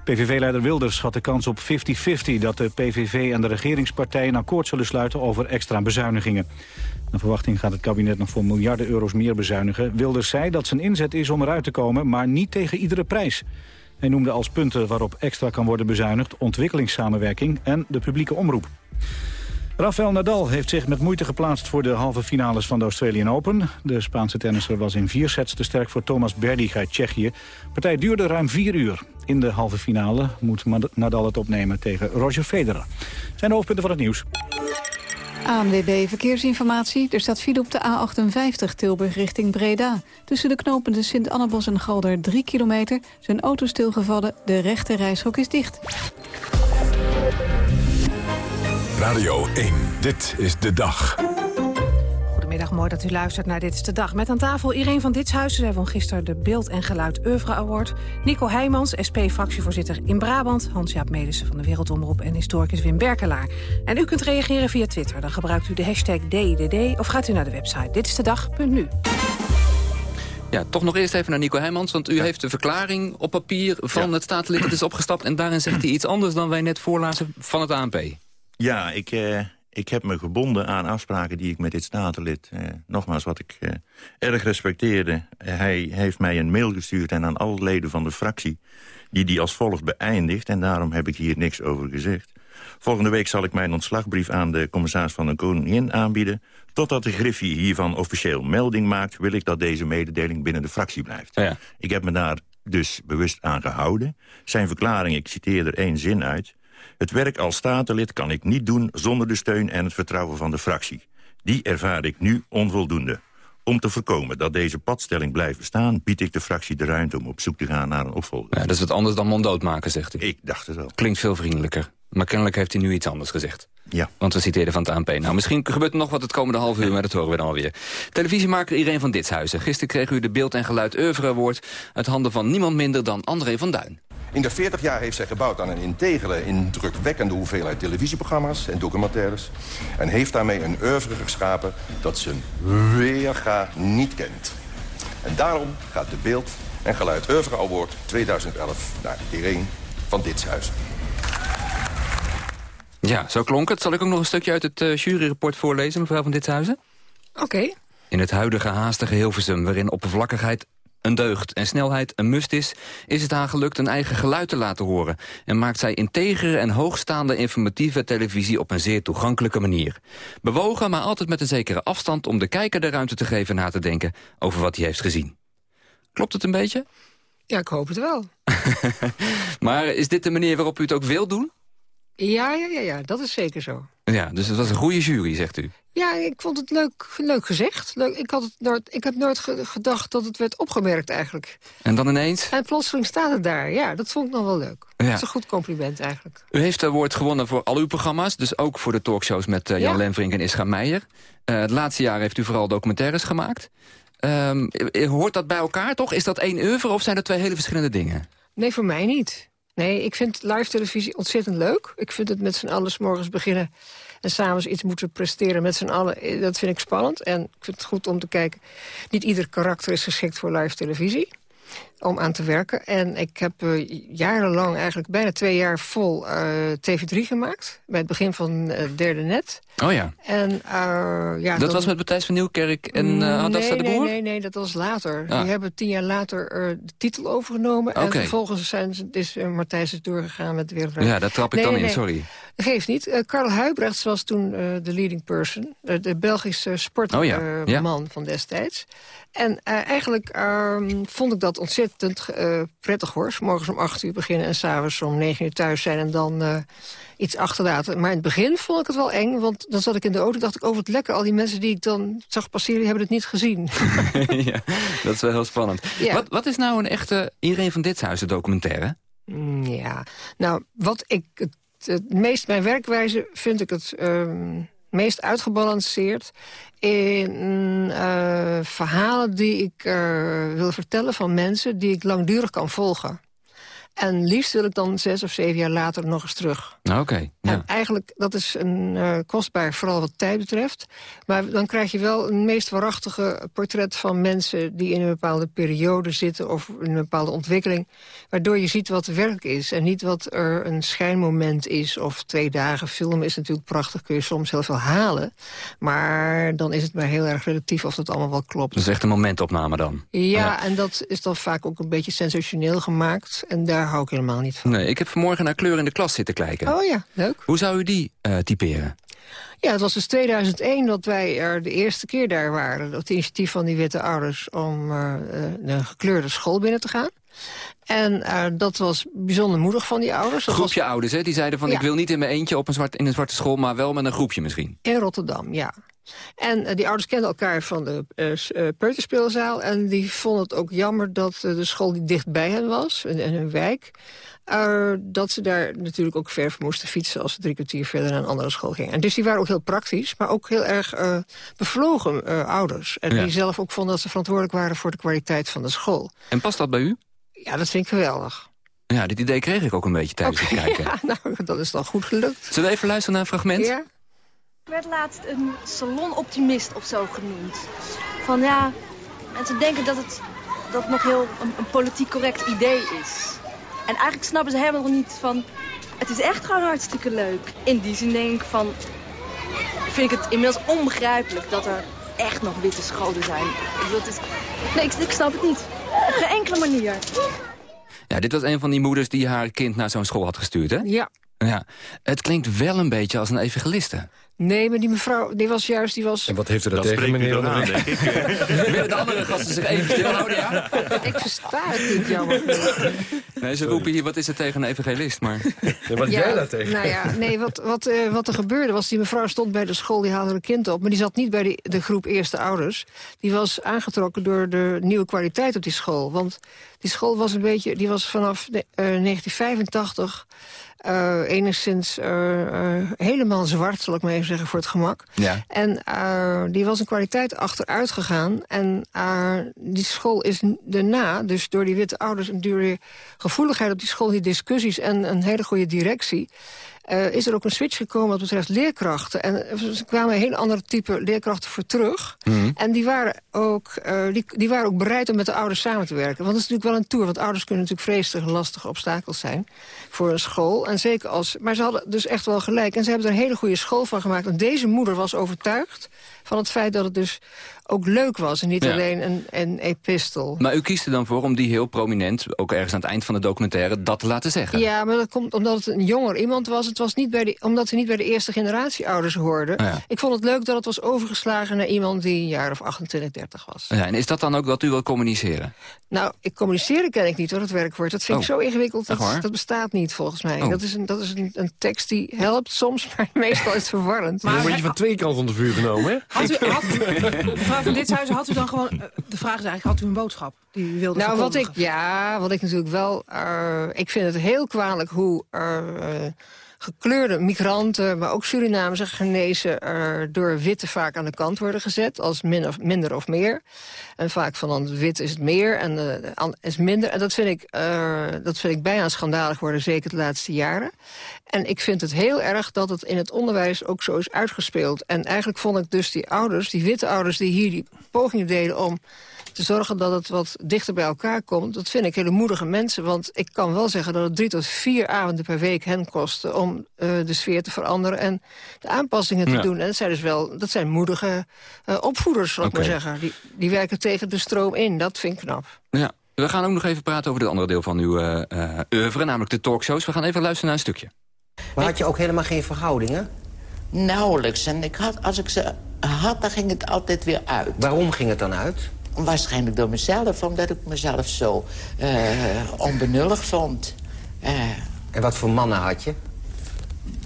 PVV-leider Wilders schat de kans op 50-50 dat de PVV en de regeringspartijen akkoord zullen sluiten over extra bezuinigingen. Naar verwachting gaat het kabinet nog voor miljarden euro's meer bezuinigen. Wilders zei dat zijn inzet is om eruit te komen, maar niet tegen iedere prijs. Hij noemde als punten waarop extra kan worden bezuinigd ontwikkelingssamenwerking en de publieke omroep. Rafael Nadal heeft zich met moeite geplaatst voor de halve finales van de Australian Open. De Spaanse tennisser was in vier sets te sterk voor Thomas Berdych uit Tsjechië. Partij duurde ruim vier uur. In de halve finale moet Nadal het opnemen tegen Roger Federer. Zijn de hoofdpunten van het nieuws. ANWB Verkeersinformatie. Er staat file op de A58 Tilburg richting Breda. Tussen de knopende Sint-Annabos en Galder 3 kilometer... zijn auto's stilgevallen, de rechte reishok is dicht. Radio 1, dit is de dag. Goedemiddag, mooi dat u luistert naar Dit is de Dag. Met aan tafel Irene van Ditshuizen. Zij won gisteren de Beeld en Geluid Oeuvre Award. Nico Heijmans, SP-fractievoorzitter in Brabant. Hans-Jaap van de Wereldomroep en historicus Wim Berkelaar. En u kunt reageren via Twitter. Dan gebruikt u de hashtag DIDD of gaat u naar de website ditistedag.nu. Ja, toch nog eerst even naar Nico Heijmans, want u heeft de verklaring op papier van het staatslid dat is opgestapt. En daarin zegt hij iets anders dan wij net voorlazen van het ANP. Ja, ik, eh, ik heb me gebonden aan afspraken die ik met dit statenlid... Eh, nogmaals, wat ik eh, erg respecteerde. hij heeft mij een mail gestuurd en aan alle leden van de fractie... die die als volgt beëindigt. En daarom heb ik hier niks over gezegd. Volgende week zal ik mijn ontslagbrief aan de commissaris van de Koningin aanbieden. Totdat de Griffie hiervan officieel melding maakt... wil ik dat deze mededeling binnen de fractie blijft. Ja. Ik heb me daar dus bewust aan gehouden. Zijn verklaring, ik citeer er één zin uit... Het werk als statenlid kan ik niet doen zonder de steun en het vertrouwen van de fractie. Die ervaar ik nu onvoldoende. Om te voorkomen dat deze padstelling blijft bestaan... bied ik de fractie de ruimte om op zoek te gaan naar een opvolger. Ja, dat is wat anders dan monddood maken, zegt u. Ik dacht het wel. Klinkt veel vriendelijker. Maar kennelijk heeft hij nu iets anders gezegd. Ja. Want we citeren van het ANP. Nou, misschien gebeurt er nog wat het komende half uur, maar dat horen we dan alweer. Televisiemaker Irene van Ditshuizen. Gisteren kreeg u de Beeld en Geluid Oeuvre Award... uit handen van niemand minder dan André van Duin. In de 40 jaar heeft zij gebouwd aan een integere, indrukwekkende hoeveelheid televisieprogramma's en documentaires. En heeft daarmee een oeuvre geschapen dat zijn weerga niet kent. En daarom gaat de Beeld en Geluid Oeuvre Award 2011 naar Irene van Ditshuizen. Ja, zo klonk het. Zal ik ook nog een stukje uit het uh, juryrapport voorlezen, mevrouw van Ditshuizen? Oké. In het huidige haastige Hilversum, waarin oppervlakkigheid een deugd en snelheid een must is... is het haar gelukt een eigen geluid te laten horen... en maakt zij integere en hoogstaande informatieve televisie... op een zeer toegankelijke manier. Bewogen, maar altijd met een zekere afstand... om de kijker de ruimte te geven na te denken over wat hij heeft gezien. Klopt het een beetje? Ja, ik hoop het wel. *laughs* maar is dit de manier waarop u het ook wilt doen? Ja, ja, ja, ja, dat is zeker zo. Ja, dus het was een goede jury, zegt u? Ja, ik vond het leuk, leuk gezegd. Leuk, ik, had het nooit, ik heb nooit gedacht dat het werd opgemerkt eigenlijk. En dan ineens? En plotseling staat het daar. Ja, dat vond ik nog wel leuk. Ja. Dat is een goed compliment eigenlijk. U heeft het woord gewonnen voor al uw programma's. Dus ook voor de talkshows met uh, Jan ja. Lenvrink en Ischa Meijer. Uh, het laatste jaar heeft u vooral documentaires gemaakt. Um, hoort dat bij elkaar toch? Is dat één oeuvre of zijn dat twee hele verschillende dingen? Nee, voor mij niet. Nee, ik vind live televisie ontzettend leuk. Ik vind het met z'n allen morgens beginnen en s'avonds iets moeten presteren met z'n allen. Dat vind ik spannend en ik vind het goed om te kijken. Niet ieder karakter is geschikt voor live televisie om aan te werken. En ik heb uh, jarenlang, eigenlijk bijna twee jaar vol uh, TV3 gemaakt. Bij het begin van uh, derde net. Oh ja. En, ja dat dan... was met Matthijs van Nieuwkerk en uh, nee, de nee, Boer? nee, nee, dat was later. Ah. Die hebben tien jaar later de titel overgenomen. Okay. En vervolgens zijn ze, is Matthijs is doorgegaan met de wereld. Ja, dat trap ik nee, dan nee, in, sorry. Geeft niet. Karl Huibrechts was toen de leading person. de Belgische sportman oh ja. ja. van destijds. En eigenlijk vond ik dat ontzettend uh, prettig hoor. S morgens om acht uur beginnen en s'avonds om negen uur thuis zijn... en dan uh, iets achterlaten. Maar in het begin vond ik het wel eng, want dan zat ik in de auto... dacht ik, oh wat lekker, al die mensen die ik dan zag passeren... die hebben het niet gezien. *laughs* *laughs* ja, dat is wel heel spannend. Ja. Wat, wat is nou een echte Irene van Ditshuizen documentaire? Mm, ja, nou, wat ik... Het, meest mijn werkwijze vind ik het... Um, meest uitgebalanceerd in uh, verhalen die ik uh, wil vertellen van mensen... die ik langdurig kan volgen. En liefst wil ik dan zes of zeven jaar later nog eens terug. Oké. Okay, ja. En eigenlijk, dat is een uh, kostbaar, vooral wat tijd betreft. Maar dan krijg je wel een meest waarachtige portret van mensen... die in een bepaalde periode zitten of in een bepaalde ontwikkeling... waardoor je ziet wat werk is en niet wat er een schijnmoment is... of twee dagen filmen is natuurlijk prachtig, kun je soms heel veel halen. Maar dan is het maar heel erg relatief of dat allemaal wel klopt. Dat is echt een momentopname dan? Ja, ja, en dat is dan vaak ook een beetje sensationeel gemaakt... en daar hou ik helemaal niet van. Nee, ik heb vanmorgen naar Kleur in de Klas zitten kijken. Oh ja, leuk. Hoe zou u die uh, typeren? Ja, het was dus 2001 dat wij er de eerste keer daar waren. Het initiatief van die witte ouders om uh, een gekleurde school binnen te gaan. En uh, dat was bijzonder moedig van die ouders. Dat groepje was... ouders, hè? Die zeiden van Ja. ik wil niet in mijn eentje op een zwart, in een zwarte school... maar wel met een groepje misschien. In Rotterdam, ja. En eh, die ouders kenden elkaar van de uh, peuterspeelzaal. En die vonden het ook jammer dat de school die dicht bij hen was, in, in hun wijk... dat ze daar natuurlijk ook ver voor moesten fietsen... als ze drie kwartier verder naar een andere school gingen. En dus die waren ook heel praktisch, maar ook heel erg bevlogen ouders. En Ja. die zelf ook vonden dat ze verantwoordelijk waren... voor de kwaliteit van de school. En past dat bij u? Ja, dat vind ik geweldig. Ja, dit idee kreeg ik ook een beetje tijdens het *laughs* kijken. Ja, nou, dat is dan goed gelukt. Zullen we even luisteren naar een fragment? Ja. Ik werd laatst een salonoptimist of zo genoemd. Van ja, mensen denken dat het, dat het nog heel een, een politiek correct idee is. En eigenlijk snappen ze helemaal nog niet van... Het is echt gewoon hartstikke leuk. In die zin denk ik van... Vind ik het inmiddels onbegrijpelijk dat er echt nog witte scholen zijn. Ik bedoel, het is, nee, ik, ik snap het niet. Op geen enkele manier. Ja, dit was een van die moeders die haar kind naar zo'n school had gestuurd, hè? Ja. Ja. Het klinkt wel een beetje als een evangeliste. Nee, maar die mevrouw, die was juist, die was... En wat heeft er Dat tegen, u meneer toch aan, denk ik. *laughs* Willen de andere gasten zich even stilhouden, ja? *laughs* Ik versta het niet, jammer. Nee, ze roepen hier, wat is er tegen een evangelist? Maar... *laughs* wat Ja, jij daar tegen? Nou ja, nee, wat, wat, eh, wat er gebeurde was, die mevrouw stond bij de school, die haalde haar kind op. Maar die zat niet bij die, de groep eerste ouders. Die was aangetrokken door de nieuwe kwaliteit op die school. Want die school was een beetje, die was vanaf de, eh, 1985 eh, enigszins eh, eh, helemaal zwart, zal ik maar even zeggen, voor het gemak. Ja. En die was een kwaliteit achteruit gegaan. En die school is daarna, dus door die witte ouders... en door de gevoeligheid op die school, die discussies... en een hele goede directie... eh, is er ook een switch gekomen wat betreft leerkrachten. En er kwamen een hele andere type leerkrachten voor terug. En die waren, ook, eh, die, die waren ook bereid om met de ouders samen te werken. Want dat is natuurlijk wel een tour. Want ouders kunnen natuurlijk vreselijk lastige obstakels zijn voor een school. En zeker als, maar ze hadden dus echt wel gelijk. En ze hebben er een hele goede school van gemaakt. En deze moeder was overtuigd van het feit dat het dus ook leuk was. En niet Ja. alleen een, een epistel. Maar u kiest er dan voor om die heel prominent, ook ergens aan het eind van de documentaire, dat te laten zeggen. Ja, maar dat komt omdat het een jonger iemand was. Het was niet bij de, omdat hij niet bij de eerste generatie ouders hoorde. Ja. Ik vond het leuk dat het was overgeslagen naar iemand die een jaar of 28, 30 was. Ja, en is dat dan ook wat u wil communiceren? Nou, ik communiceren ken ik niet hoor, het werkwoord. Dat vind ik Oh. zo ingewikkeld, dat, dat bestaat niet volgens mij. Oh. Dat is, een, dat is een, een tekst die helpt soms, *laughs* maar meestal is het verwarrend. Maar dan word je van twee kanten onder vuur *laughs* genomen, hè? Had u, had, *laughs* mevrouw van Ditshuizen, had u dan gewoon... eh, de vraag is eigenlijk, had u een boodschap die u wilde Nou, wat ik, ja, wat ik natuurlijk wel... eh, ik vind het heel kwalijk hoe eh, gekleurde migranten... maar ook Surinamers en Genezen door witte vaak aan de kant worden gezet... als min of, minder of meer. En vaak van dan wit is het meer en an- is minder. En dat vind, ik, eh, dat vind ik bijna schandalig worden, zeker de laatste jaren. En ik vind het heel erg dat het in het onderwijs ook zo is uitgespeeld. En eigenlijk vond ik dus die ouders, die witte ouders... die hier die pogingen deden om te zorgen dat het wat dichter bij elkaar komt... dat vind ik hele moedige mensen. Want ik kan wel zeggen dat het drie tot vier avonden per week hen kostte... om eh, de sfeer te veranderen en de aanpassingen te Ja. doen. En dat zijn dus wel dat zijn moedige eh, opvoeders, zal ik maar zeggen. Die, die werken tegen de stroom in. Dat vind ik knap. Ja. We gaan ook nog even praten over het andere deel van uw eh eh, oeuvre, namelijk de talkshows. We gaan even luisteren naar een stukje. Maar had je ook helemaal geen verhoudingen? Nauwelijks. En ik had, als ik ze had, dan ging het altijd weer uit. Waarom ging het dan uit? Waarschijnlijk door mezelf, omdat ik mezelf zo eh, onbenullig vond. Eh En wat voor mannen had je?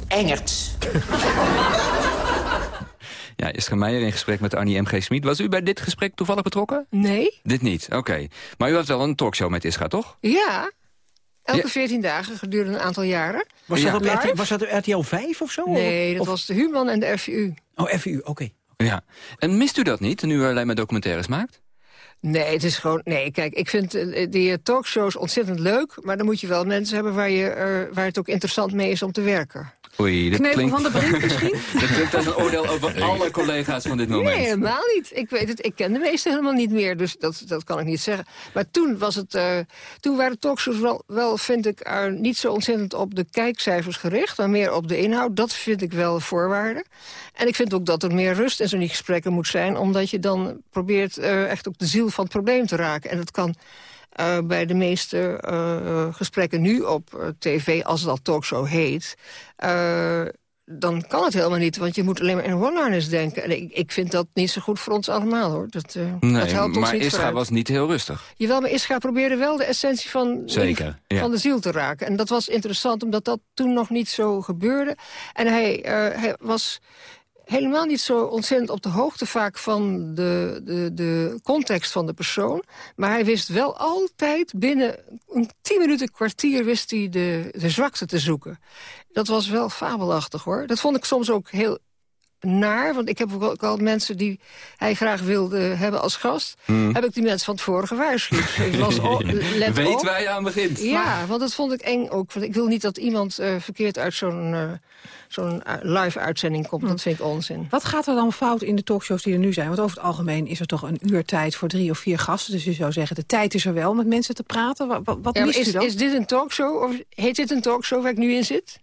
Engerts. *laughs* Ja, Isra Meijer in gesprek met Arnie M.G. Smit. Was u bij dit gesprek toevallig betrokken? Nee? Dit niet, oké. Maar u had wel een talkshow met Isra, toch? Ja. Elke Ja. 14 dagen gedurende een aantal jaren. Was, dat op? RTL, was dat op RTL 5 of zo? Nee, dat Of- was de Human en de FU. Oh, FU, oké. Ja. En mist u dat niet, nu u alleen maar documentaires maakt? Nee, het is gewoon... Nee, kijk, ik vind eh, die eh, talkshows ontzettend leuk... maar dan moet je wel mensen hebben waar, je, eh, waar het ook interessant mee is om te werken. Oei, dit Knevel klinkt... van de Brink misschien? dit *laughs* klinkt als een oordeel over alle collega's van dit moment. Nee, helemaal niet. Ik weet het, ik ken de meeste helemaal niet meer, dus dat, dat kan ik niet zeggen. Maar toen was het, eh, toen waren talkshows wel, wel vind ik, eh, niet zo ontzettend op de kijkcijfers gericht, maar meer op de inhoud. Dat vind ik wel voorwaarde. En ik vind ook dat er meer rust in zo'n gesprekken moet zijn, omdat je dan probeert eh, echt ook de ziel van het probleem te raken. En dat kan eh, bij de meeste eh, gesprekken nu op eh, tv, als al talkshow heet... dan kan het helemaal niet, want je moet alleen maar in one-liners denken. En ik, ik vind dat niet zo goed voor ons allemaal, hoor. Dat, eh, dat Nee, helpt ons maar vooruit. was niet heel rustig. Jawel, maar Isra probeerde wel de essentie van, Zeker, ja. van de ziel te raken. En dat was interessant, omdat dat toen nog niet zo gebeurde. En hij, hij was... helemaal niet zo ontzettend op de hoogte vaak van de, de, de context van de persoon. Maar hij wist wel altijd binnen een tien minuten kwartier wist hij de, de zwakte te zoeken. Dat was wel fabelachtig hoor. Dat vond ik soms ook heel naar. Want ik heb ook al mensen die hij graag wilde hebben als gast. Hmm. Heb ik die mensen van tevoren gewaarschuwd. Ik was al, *laughs* let Weet op. waar je aan begint. Ja, want dat vond ik eng ook. Want ik wil niet dat iemand eh, verkeerd uit zo'n eh, zo'n eh, live-uitzending komt. Dat vind ik onzin. Wat gaat er dan fout in de talkshows die er nu zijn? Want over het algemeen is er toch een uur tijd voor drie of vier gasten. Dus je zou zeggen, de tijd is er wel om met mensen te praten. Wat, wat, wat Ja, maar mist is, u dan? is dit een talkshow? Of heet dit een talkshow waar ik nu in zit?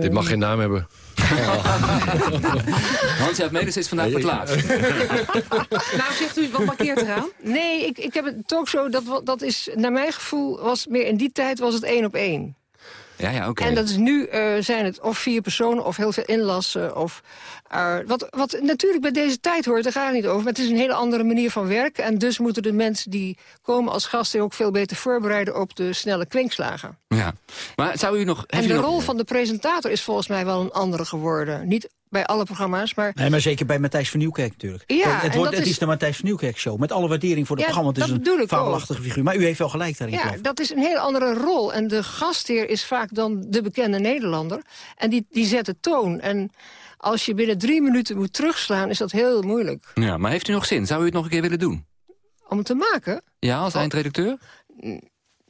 Dit mag geen naam hebben. *laughs* Hans-Jaap Medes is vandaag voor het laatst. nou, zegt u, wat markeert eraan? Nee, ik, ik heb een talkshow, dat, dat is, naar mijn gevoel, was meer in die tijd was het één op één. Ja, ja, oké. En dat is nu eh, zijn het of vier personen of heel veel inlassen. Of, eh, wat, wat natuurlijk bij deze tijd hoort, daar gaat het niet over. Maar het is een hele andere manier van werken. En dus moeten de mensen die komen als gasten ook veel beter voorbereiden op de snelle kwinkslagen. Ja. Maar zou u nog... En de nog- rol van de presentator is volgens mij wel een andere geworden. Niet bij alle programma's, maar... Nee, maar zeker bij Matthijs van Nieuwkerk natuurlijk. Ja, Kijk, het, wordt, dat het is is- de Matthijs van Nieuwkerk show. Met alle waardering voor het Ja, programma. Het is dat bedoel een fabelachtige figuur. Maar u heeft wel gelijk daarin. Ja, dat is een heel andere rol. En de gastheer is vaak dan de bekende Nederlander. En die, die zet de toon. En als je binnen drie minuten moet terugslaan, is dat heel moeilijk. Ja, maar heeft u nog zin? Zou u het nog een keer willen doen? Om het te maken? Ja, als eindredacteur?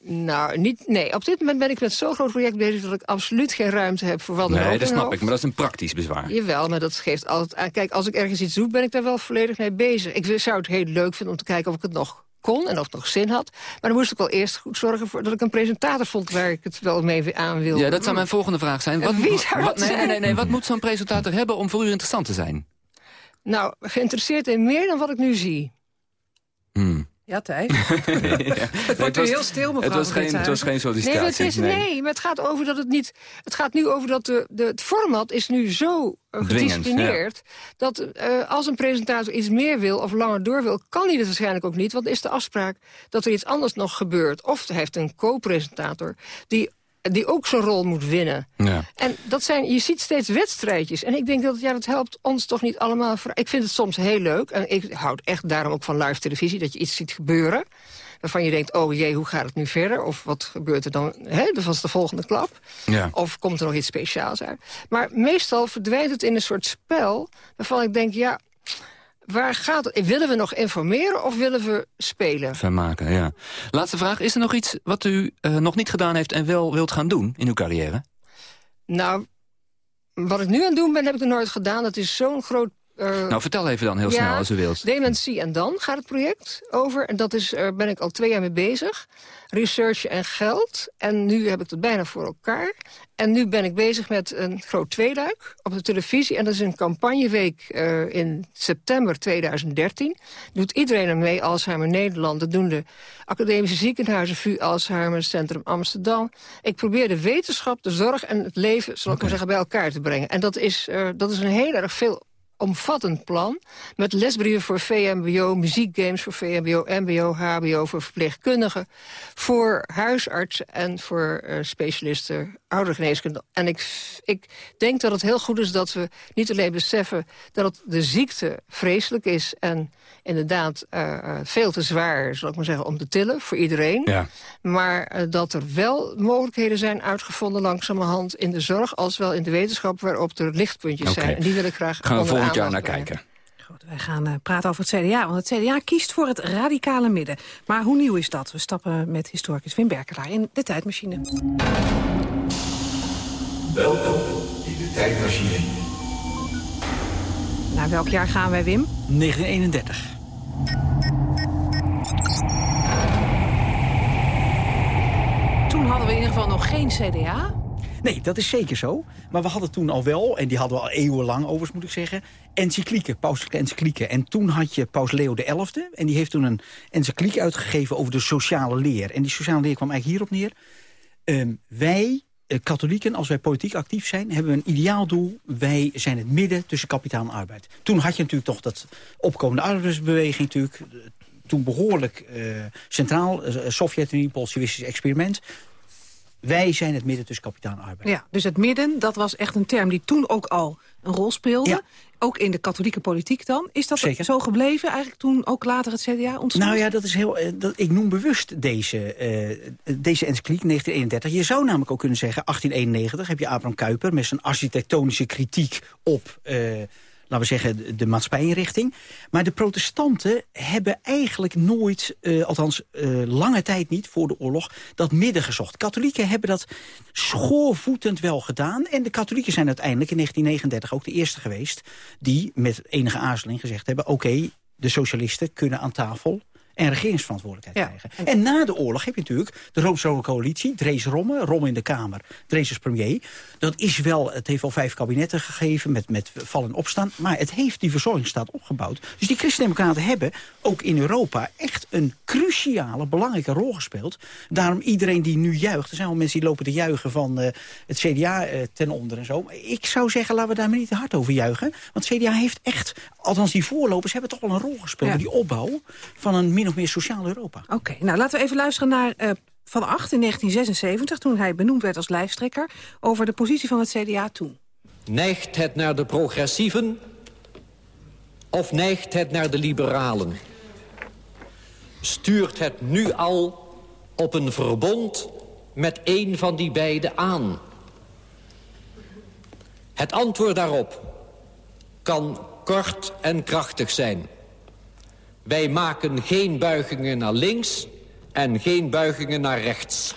Nou, niet, nee, op dit moment ben ik met zo'n groot project bezig... dat ik absoluut geen ruimte heb voor wat dan ook Nee, dat snap ik, maar dat is een praktisch bezwaar. Jawel, maar dat geeft altijd aan. Kijk, als ik ergens iets doe, ben ik daar wel volledig mee bezig. Ik zou het heel leuk vinden om te kijken of ik het nog kon en of het nog zin had. Maar dan moest ik wel eerst goed zorgen voor dat ik een presentator vond... waar ik het wel mee aan wilde. Ja, dat zou mijn volgende vraag zijn. Wat, wie zou wat, dat nee, nee, zijn? nee, nee, wat moet zo'n presentator hebben om voor u interessant te zijn? Nou, geïnteresseerd in meer dan wat ik nu zie. Ja, Thijs. *laughs* Het wordt nu heel stil, mevrouw Het was geen, het was geen Nee, sollicitatie. maar het, is, nee. maar het gaat over dat het niet. Het gaat nu over dat de, de, het format is nu zo eh, gedisciplineerd. Dat eh, als een presentator iets meer wil of langer door wil, kan hij het waarschijnlijk ook niet. Want is de afspraak dat er iets anders nog gebeurt. Of hij heeft een co-presentator die, die ook zijn rol moet winnen. Ja. En dat zijn, je ziet steeds wedstrijdjes. En ik denk dat ja, dat helpt ons toch niet allemaal. voor- Ik vind het soms heel leuk. En ik houd echt daarom ook van live televisie. Dat je iets ziet gebeuren. Waarvan je denkt, oh jee, hoe gaat het nu verder? Of wat gebeurt er dan? Hè, dat was de volgende klap. Ja. Of komt er nog iets speciaals uit? Maar meestal verdwijnt het in een soort spel... waarvan ik denk, ja, waar gaat? Willen we nog informeren of willen we spelen? Vermaken, ja. Laatste vraag. Is er nog iets wat u eh, nog niet gedaan heeft en wel wilt gaan doen in uw carrière? Nou, wat ik nu aan het doen ben, heb ik nog nooit gedaan. Dat is zo'n groot... eh, Nou, vertel even dan heel ja, snel als u wilt. Dementie en dan gaat het project over. En dat is, daar ben ik al twee jaar mee bezig. Research en geld. En nu heb ik het bijna voor elkaar. En nu ben ik bezig met een groot tweeluik op de televisie. En dat is een campagneweek eh, in september 2013. Doet iedereen er mee, Alzheimer Nederland. Dat doen de academische ziekenhuizen, VU Alzheimer Centrum Amsterdam. Ik probeer de wetenschap, de zorg en het leven, zal ik maar zeggen, bij elkaar te brengen. En dat is, eh, dat is een heel erg veel omvattend plan. Met lesbrieven voor VMBO, muziekgames voor VMBO, MBO, HBO voor verpleegkundigen. Voor huisartsen en voor eh, specialisten oudergeneeskunde. En ik, ik denk dat het heel goed is dat we niet alleen beseffen dat het de ziekte vreselijk is. En inderdaad eh, eh, veel te zwaar, zal ik maar zeggen, om te tillen voor iedereen. Ja. Maar eh, dat er wel mogelijkheden zijn uitgevonden langzamerhand in de zorg... als wel in de wetenschap waarop er lichtpuntjes zijn. En die wil ik graag Gaan we volgend jaar naar brengen. kijken. Wij gaan eh, praten over het CDA, want het CDA kiest voor het radicale midden. Maar hoe nieuw is dat? We stappen met historicus Wim Berkelaar in de tijdmachine. Welkom in de tijdmachine. Naar welk jaar gaan wij, Wim? 1931. Toen hadden we in ieder geval nog geen CDA. Nee, dat is zeker zo. Maar we hadden toen al wel, en die hadden we al eeuwenlang overigens moet ik zeggen... encyclieken, pauselijke encyclieken. En toen had je paus Leo XI en die heeft toen een encycliek uitgegeven... over de sociale leer. En die sociale leer kwam eigenlijk hierop neer. Ehm, wij, katholieken, als wij politiek actief zijn... hebben we een ideaal doel. Wij zijn het midden tussen kapitaal en arbeid. Toen had je natuurlijk toch dat opkomende arbeidersbeweging... natuurlijk eh, toen behoorlijk eh, centraal, eh, Sovjet-Unie, Bolsjewistisch experiment Wij zijn het midden tussen kapitaal en arbeid. Ja, dus het midden, dat was echt een term die toen ook al een rol speelde. Ook in de katholieke politiek dan. Is dat Zeker. zo gebleven eigenlijk toen ook later het CDA ontstond? Nou ja, dat is heel, eh, dat, ik noem bewust deze, eh, deze encycliek 1931. Je zou namelijk ook kunnen zeggen, 1891 heb je Abraham Kuyper... met zijn architectonische kritiek op... eh, laten we zeggen, de- maatschappijinrichting. Maar de protestanten hebben eigenlijk nooit, eh, althans eh, lange tijd niet voor de oorlog, dat midden gezocht. Katholieken hebben dat schoorvoetend wel gedaan. En de katholieken zijn uiteindelijk in 1939 ook de eerste geweest... die met enige aarzeling gezegd hebben... oké, de socialisten kunnen aan tafel en regeringsverantwoordelijkheid krijgen. En na de oorlog heb je natuurlijk de Rooms-Rode coalitie, Drees-Romme, Romme in de Kamer, Drees als premier. Dat is wel, het heeft al vijf kabinetten gegeven met, met val en opstaan, maar het heeft die verzorgingsstaat opgebouwd. Dus die christendemocraten hebben ook in Europa echt een cruciale, belangrijke rol gespeeld. Daarom iedereen die nu juicht, er zijn wel mensen die lopen te juichen van eh, het CDA eh, ten onder en zo. Ik zou zeggen, laten we daar maar niet te hard over juichen. Want het CDA heeft echt, althans die voorlopers hebben toch wel een rol gespeeld Ja. die opbouw van een min of meer sociaal Europa. Oké, nou laten we even luisteren naar eh, Van Acht in 1976... toen hij benoemd werd als lijsttrekker... over de positie van het CDA toen. Neigt het naar de progressieven of neigt het naar de liberalen? Stuurt het nu al op een verbond met een van die beiden aan? Het antwoord daarop kan kort en krachtig zijn. Wij maken geen buigingen naar links en geen buigingen naar rechts.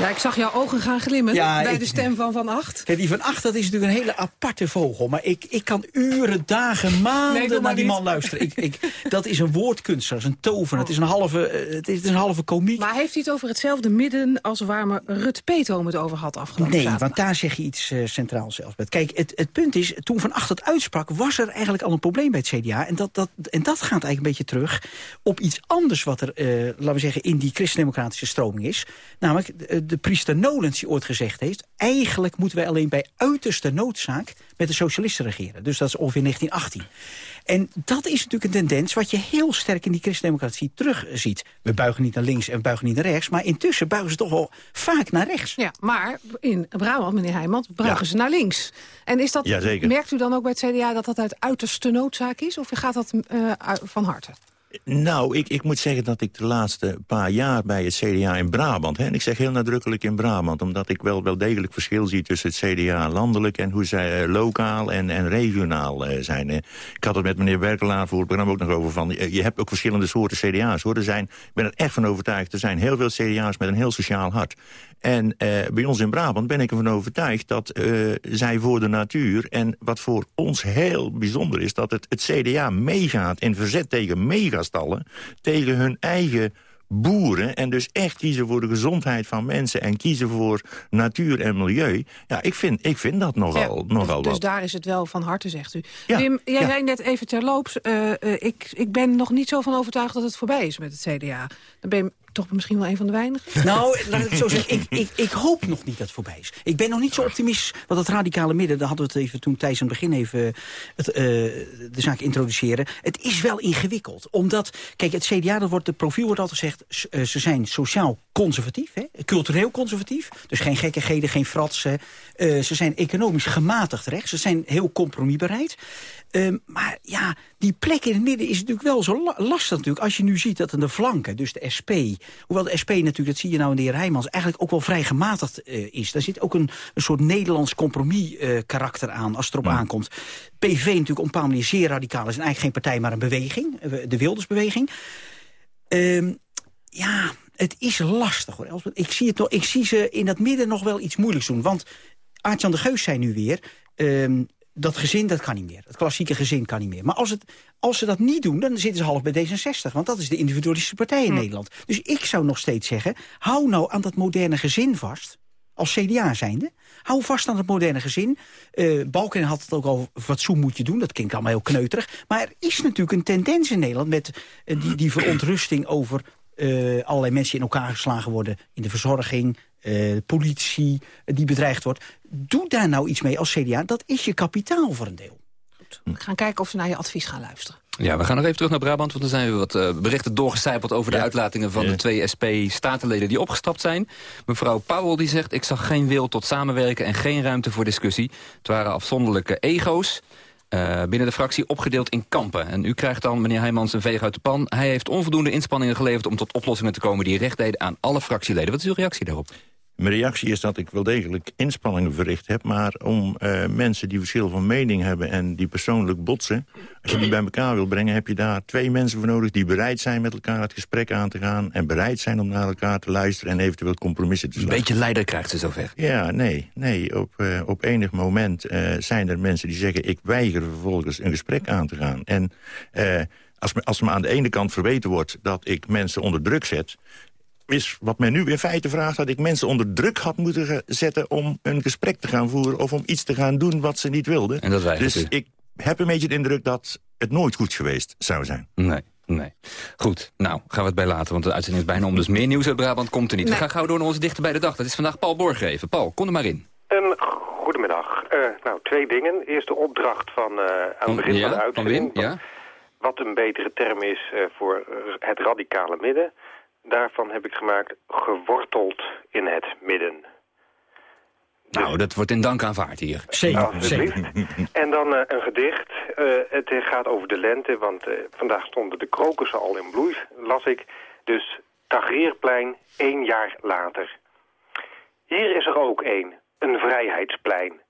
Ja, ik zag jouw ogen gaan glimmen Ja, bij ik- de stem van Van Acht. Kijk, die van Acht, dat is natuurlijk een hele aparte vogel. Maar ik, ik kan uren, dagen, maanden Nee, naar die niet. man luisteren. Ik, ik, dat is een woordkunstenaar, dat is een tovenaar. Het is een halve, eh, het is, een halve komiek. Maar heeft hij het over hetzelfde midden als waar me Rut Petom het over had afgelopen Nee, zaterdag? want daar zeg je iets centraals zelfs. bij. Kijk, het, het punt is, toen Van Acht het uitsprak... was er eigenlijk al een probleem bij het CDA. En dat, dat, en dat gaat eigenlijk een beetje terug op iets anders... wat er, eh, laten we zeggen, in die christendemocratische stroming is. Namelijk de priester Nolens die ooit gezegd heeft... eigenlijk moeten wij alleen bij uiterste noodzaak met de socialisten regeren. Dus dat is ongeveer 1918. En dat is natuurlijk een tendens wat je heel sterk in die christendemocratie terugziet. We buigen niet naar links en we buigen niet naar rechts... maar intussen buigen ze toch wel vaak naar rechts. Ja, maar in Brabant, meneer Heijmans, buigen Ja. ze naar links. En is dat, Jazeker. merkt u dan ook bij het CDA dat dat uit uiterste noodzaak is? Of gaat dat eh, van harte? Nou, ik, ik moet zeggen dat ik de laatste paar jaar bij het CDA in Brabant... Hè, en ik zeg heel nadrukkelijk in Brabant... omdat ik wel, wel degelijk verschil zie tussen het CDA landelijk... en hoe zij eh, lokaal en, en regionaal eh, zijn. hè. Ik had het met meneer Werkelaar voor het programma ook nog over... van eh, je hebt ook verschillende soorten CDA's. Hoor. Zijn, ik ben er echt van overtuigd, er zijn heel veel CDA's met een heel sociaal hart. En eh, bij ons in Brabant ben ik ervan overtuigd dat eh, zij voor de natuur... en wat voor ons heel bijzonder is, dat het, het CDA meegaat... in verzet tegen megastallen, tegen hun eigen boeren... en dus echt kiezen voor de gezondheid van mensen... en kiezen voor natuur en milieu. Ja, ik vind, ik vind dat nogal, nogal Dus wat. daar is het wel van harte, zegt u. Ja, Wim, jij ja. zei net even terloops... eh, ik, ik ben nog niet zo van overtuigd dat het voorbij is met het CDA. Dan ben je toch misschien wel een van de weinigen? *laughs* Nou, laat ik het zo zeggen. Ik, ik, hoop nog niet dat het voorbij is. Ik ben nog niet zo optimistisch. Want dat radicale midden, daar hadden we het even toen Thijs aan het begin even het, eh, de zaak introduceren. Het is wel ingewikkeld. Omdat, kijk, het CDA, dat wordt, de profiel wordt altijd gezegd, eh, ze zijn sociaal conservatief, hè, cultureel conservatief. Dus geen gekkigheden, geen fratsen. Eh, ze zijn economisch gematigd rechts. Ze zijn heel compromisbereid. Ehm, maar ja, die plek in het midden is natuurlijk wel zo la- lastig natuurlijk. Als je nu ziet dat aan de flanken, dus de SP... hoewel de SP natuurlijk, dat zie je nou in de heer Heijmans... eigenlijk ook wel vrij gematigd eh, is. Daar zit ook een, een soort Nederlands compromis eh, karakter aan als het erop aankomt. PV natuurlijk op een bepaalde manier zeer radicaal is... en eigenlijk geen partij, maar een beweging. eh, De Wildersbeweging. Ehm, ja, het is lastig hoor. Ik zie, het nog, ik zie ze in dat midden nog wel iets moeilijks doen. Want Aartjan de Geus zei nu weer... ehm, dat gezin, dat kan niet meer. Het klassieke gezin kan niet meer. Maar als, het, als ze dat niet doen, dan zitten ze half bij D66. Want dat is de individualistische partij in Nederland. Dus ik zou nog steeds zeggen... hou nou aan dat moderne gezin vast als CDA zijnde. Hou vast aan het moderne gezin. Eh Balken had het ook al, fatsoen moet je doen. Dat klinkt allemaal heel kneuterig. Maar er is natuurlijk een tendens in Nederland... met eh, die, die verontrusting over eh, allerlei mensen in elkaar geslagen worden... in de verzorging, eh, politie eh, die bedreigd wordt. Doe daar nou iets mee als CDA. Dat is je kapitaal voor een deel. We gaan kijken of ze naar je advies gaan luisteren. Ja, we gaan nog even terug naar Brabant, want er zijn weer wat uh, berichten doorgecijpeld over de uitlatingen van de twee SP-statenleden die opgestapt zijn. Mevrouw Powell die zegt, ik zag geen wil tot samenwerken en geen ruimte voor discussie. Het waren afzonderlijke ego's. Uh, binnen de fractie opgedeeld in kampen. En u krijgt dan, meneer Heijmans, een veeg uit de pan. Hij heeft onvoldoende inspanningen geleverd om tot oplossingen te komen... die recht deden aan alle fractieleden. Wat is uw reactie daarop? Mijn reactie is dat ik wel degelijk inspanningen verricht heb... maar om uh, mensen die verschil van mening hebben en die persoonlijk botsen... als je die bij elkaar wil brengen, heb je daar twee mensen voor nodig... die bereid zijn met elkaar het gesprek aan te gaan... en bereid zijn om naar elkaar te luisteren en eventueel compromissen te sluiten. Een beetje leider krijgt ze zover. Ja, nee. nee op, uh, op enig moment uh, zijn er mensen die zeggen... ik weiger vervolgens een gesprek aan te gaan. En als me, als me aan de ene kant verweten wordt dat ik mensen onder druk zet is wat men nu in feite vraagt... dat ik mensen onder druk had moeten zetten om een gesprek te gaan voeren... of om iets te gaan doen wat ze niet wilden. En dat dus ik heb een beetje de indruk dat het nooit goed geweest zou zijn. Nee. Nee. Goed, nou, gaan we het bij laten, want de uitzending is bijna om. Dus meer nieuws uit Brabant komt er niet. We gaan gauw door naar onze dichter bij de dag. Dat is vandaag Paul Borgreven. Paul, kom er maar in. Um, goedemiddag. Uh, nou, twee dingen. Eerst de opdracht van, uh, aan het begin ja, van de uitzending. Van Wim, ja. Wat een betere term is uh, voor het radicale midden. Daarvan heb ik gemaakt geworteld in het midden. Nou, dat wordt in dank aanvaard hier. Zeker, zeker. En dan uh, een gedicht. Uh, het gaat over de lente, want uh, vandaag stonden de krokussen al in bloei, las ik. Dus Tagrierplein, één jaar later. Hier is er ook één, een vrijheidsplein.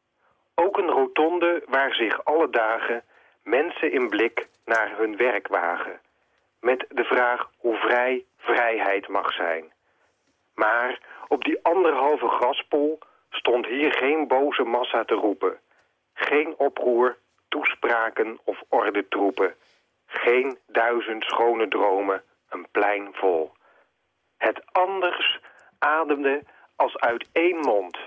Ook een rotonde waar zich alle dagen mensen in blik naar hun werk wagen. Met de vraag hoe vrij vrijheid mag zijn. Maar op die anderhalve graspol stond hier geen boze massa te roepen. Geen oproer, toespraken of ordentroepen. Geen duizend schone dromen, een plein vol. Het anders ademde als uit één mond.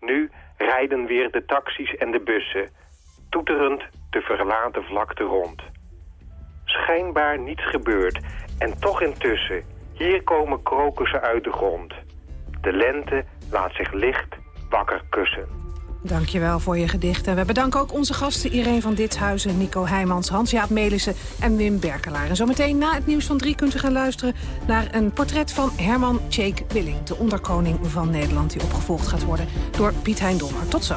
Nu rijden weer de taxis en de bussen, toeterend de verlaten vlakte rond. Schijnbaar niets gebeurd en toch intussen, hier komen krokussen uit de grond. De lente laat zich licht wakker kussen. Dankjewel voor je gedichten. We bedanken ook onze gasten Irene van Ditshuizen, Nico Heijmans, Hans-Jaap Melissen en Wim Berkelaar. En zometeen na het nieuws van drie kunt u gaan luisteren naar een portret van Herman Tjeek Willing, de onderkoning van Nederland die opgevolgd gaat worden door Piet Hein Donner. Tot zo.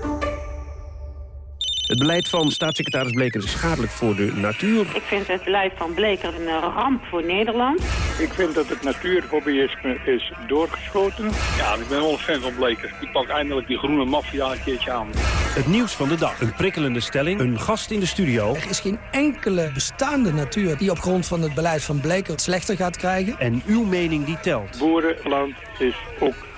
Het beleid van staatssecretaris Bleker is schadelijk voor de natuur. Ik vind het beleid van Bleker een ramp voor Nederland. Ik vind dat het natuurhobbyisme is doorgeschoten. Ja, ik ben wel een fan van Bleker. Die pakt eindelijk die groene maffia een keertje aan. Het nieuws van de dag. Een prikkelende stelling. Een gast in de studio. Er is geen enkele bestaande natuur die op grond van het beleid van Bleker het slechter gaat krijgen. En uw mening die telt. Boerenland is ook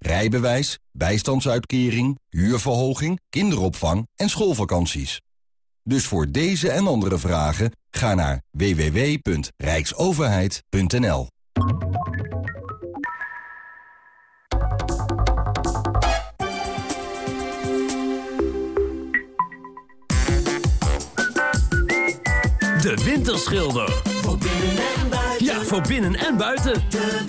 rijbewijs, bijstandsuitkering, huurverhoging, kinderopvang en schoolvakanties. Dus voor deze en andere vragen ga naar www.rijksoverheid.nl. De Winterschilder. Voor binnen en buiten. Ja, voor binnen en buiten. De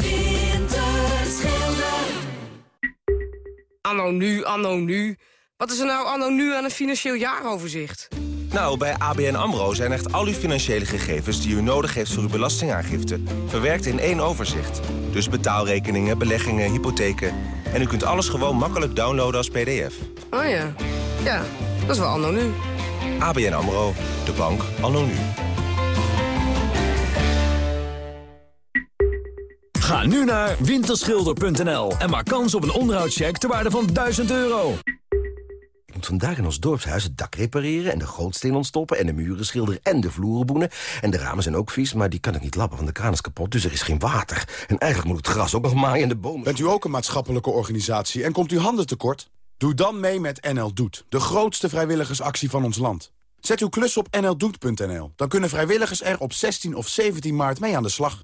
Anno nu, anno nu. Wat is er nou anno nu aan een financieel jaaroverzicht? Nou, bij ABN AMRO zijn echt al uw financiële gegevens... die u nodig heeft voor uw belastingaangifte... verwerkt in één overzicht. Dus betaalrekeningen, beleggingen, hypotheken... en u kunt alles gewoon makkelijk downloaden als pdf. Oh ja, ja, dat is wel anno nu. ABN AMRO, de bank anno nu. Ga nu naar winterschilder.nl en maak kans op een onderhoudscheck ter waarde van 1000 euro. moet vandaag in ons dorpshuis het dak repareren... en de gootsteen ontstoppen en de muren schilderen en de vloeren boenen. En de ramen zijn ook vies, maar die kan ik niet lappen, want de kraan is kapot. Dus er is geen water. En eigenlijk moet het gras ook nog maaien en de bomen... Bent u ook een maatschappelijke organisatie en komt u handen tekort? Doe dan mee met NL Doet, de grootste vrijwilligersactie van ons land. Zet uw klus op nldoet.nl. Dan kunnen vrijwilligers er op 16 of 17 maart mee aan de slag.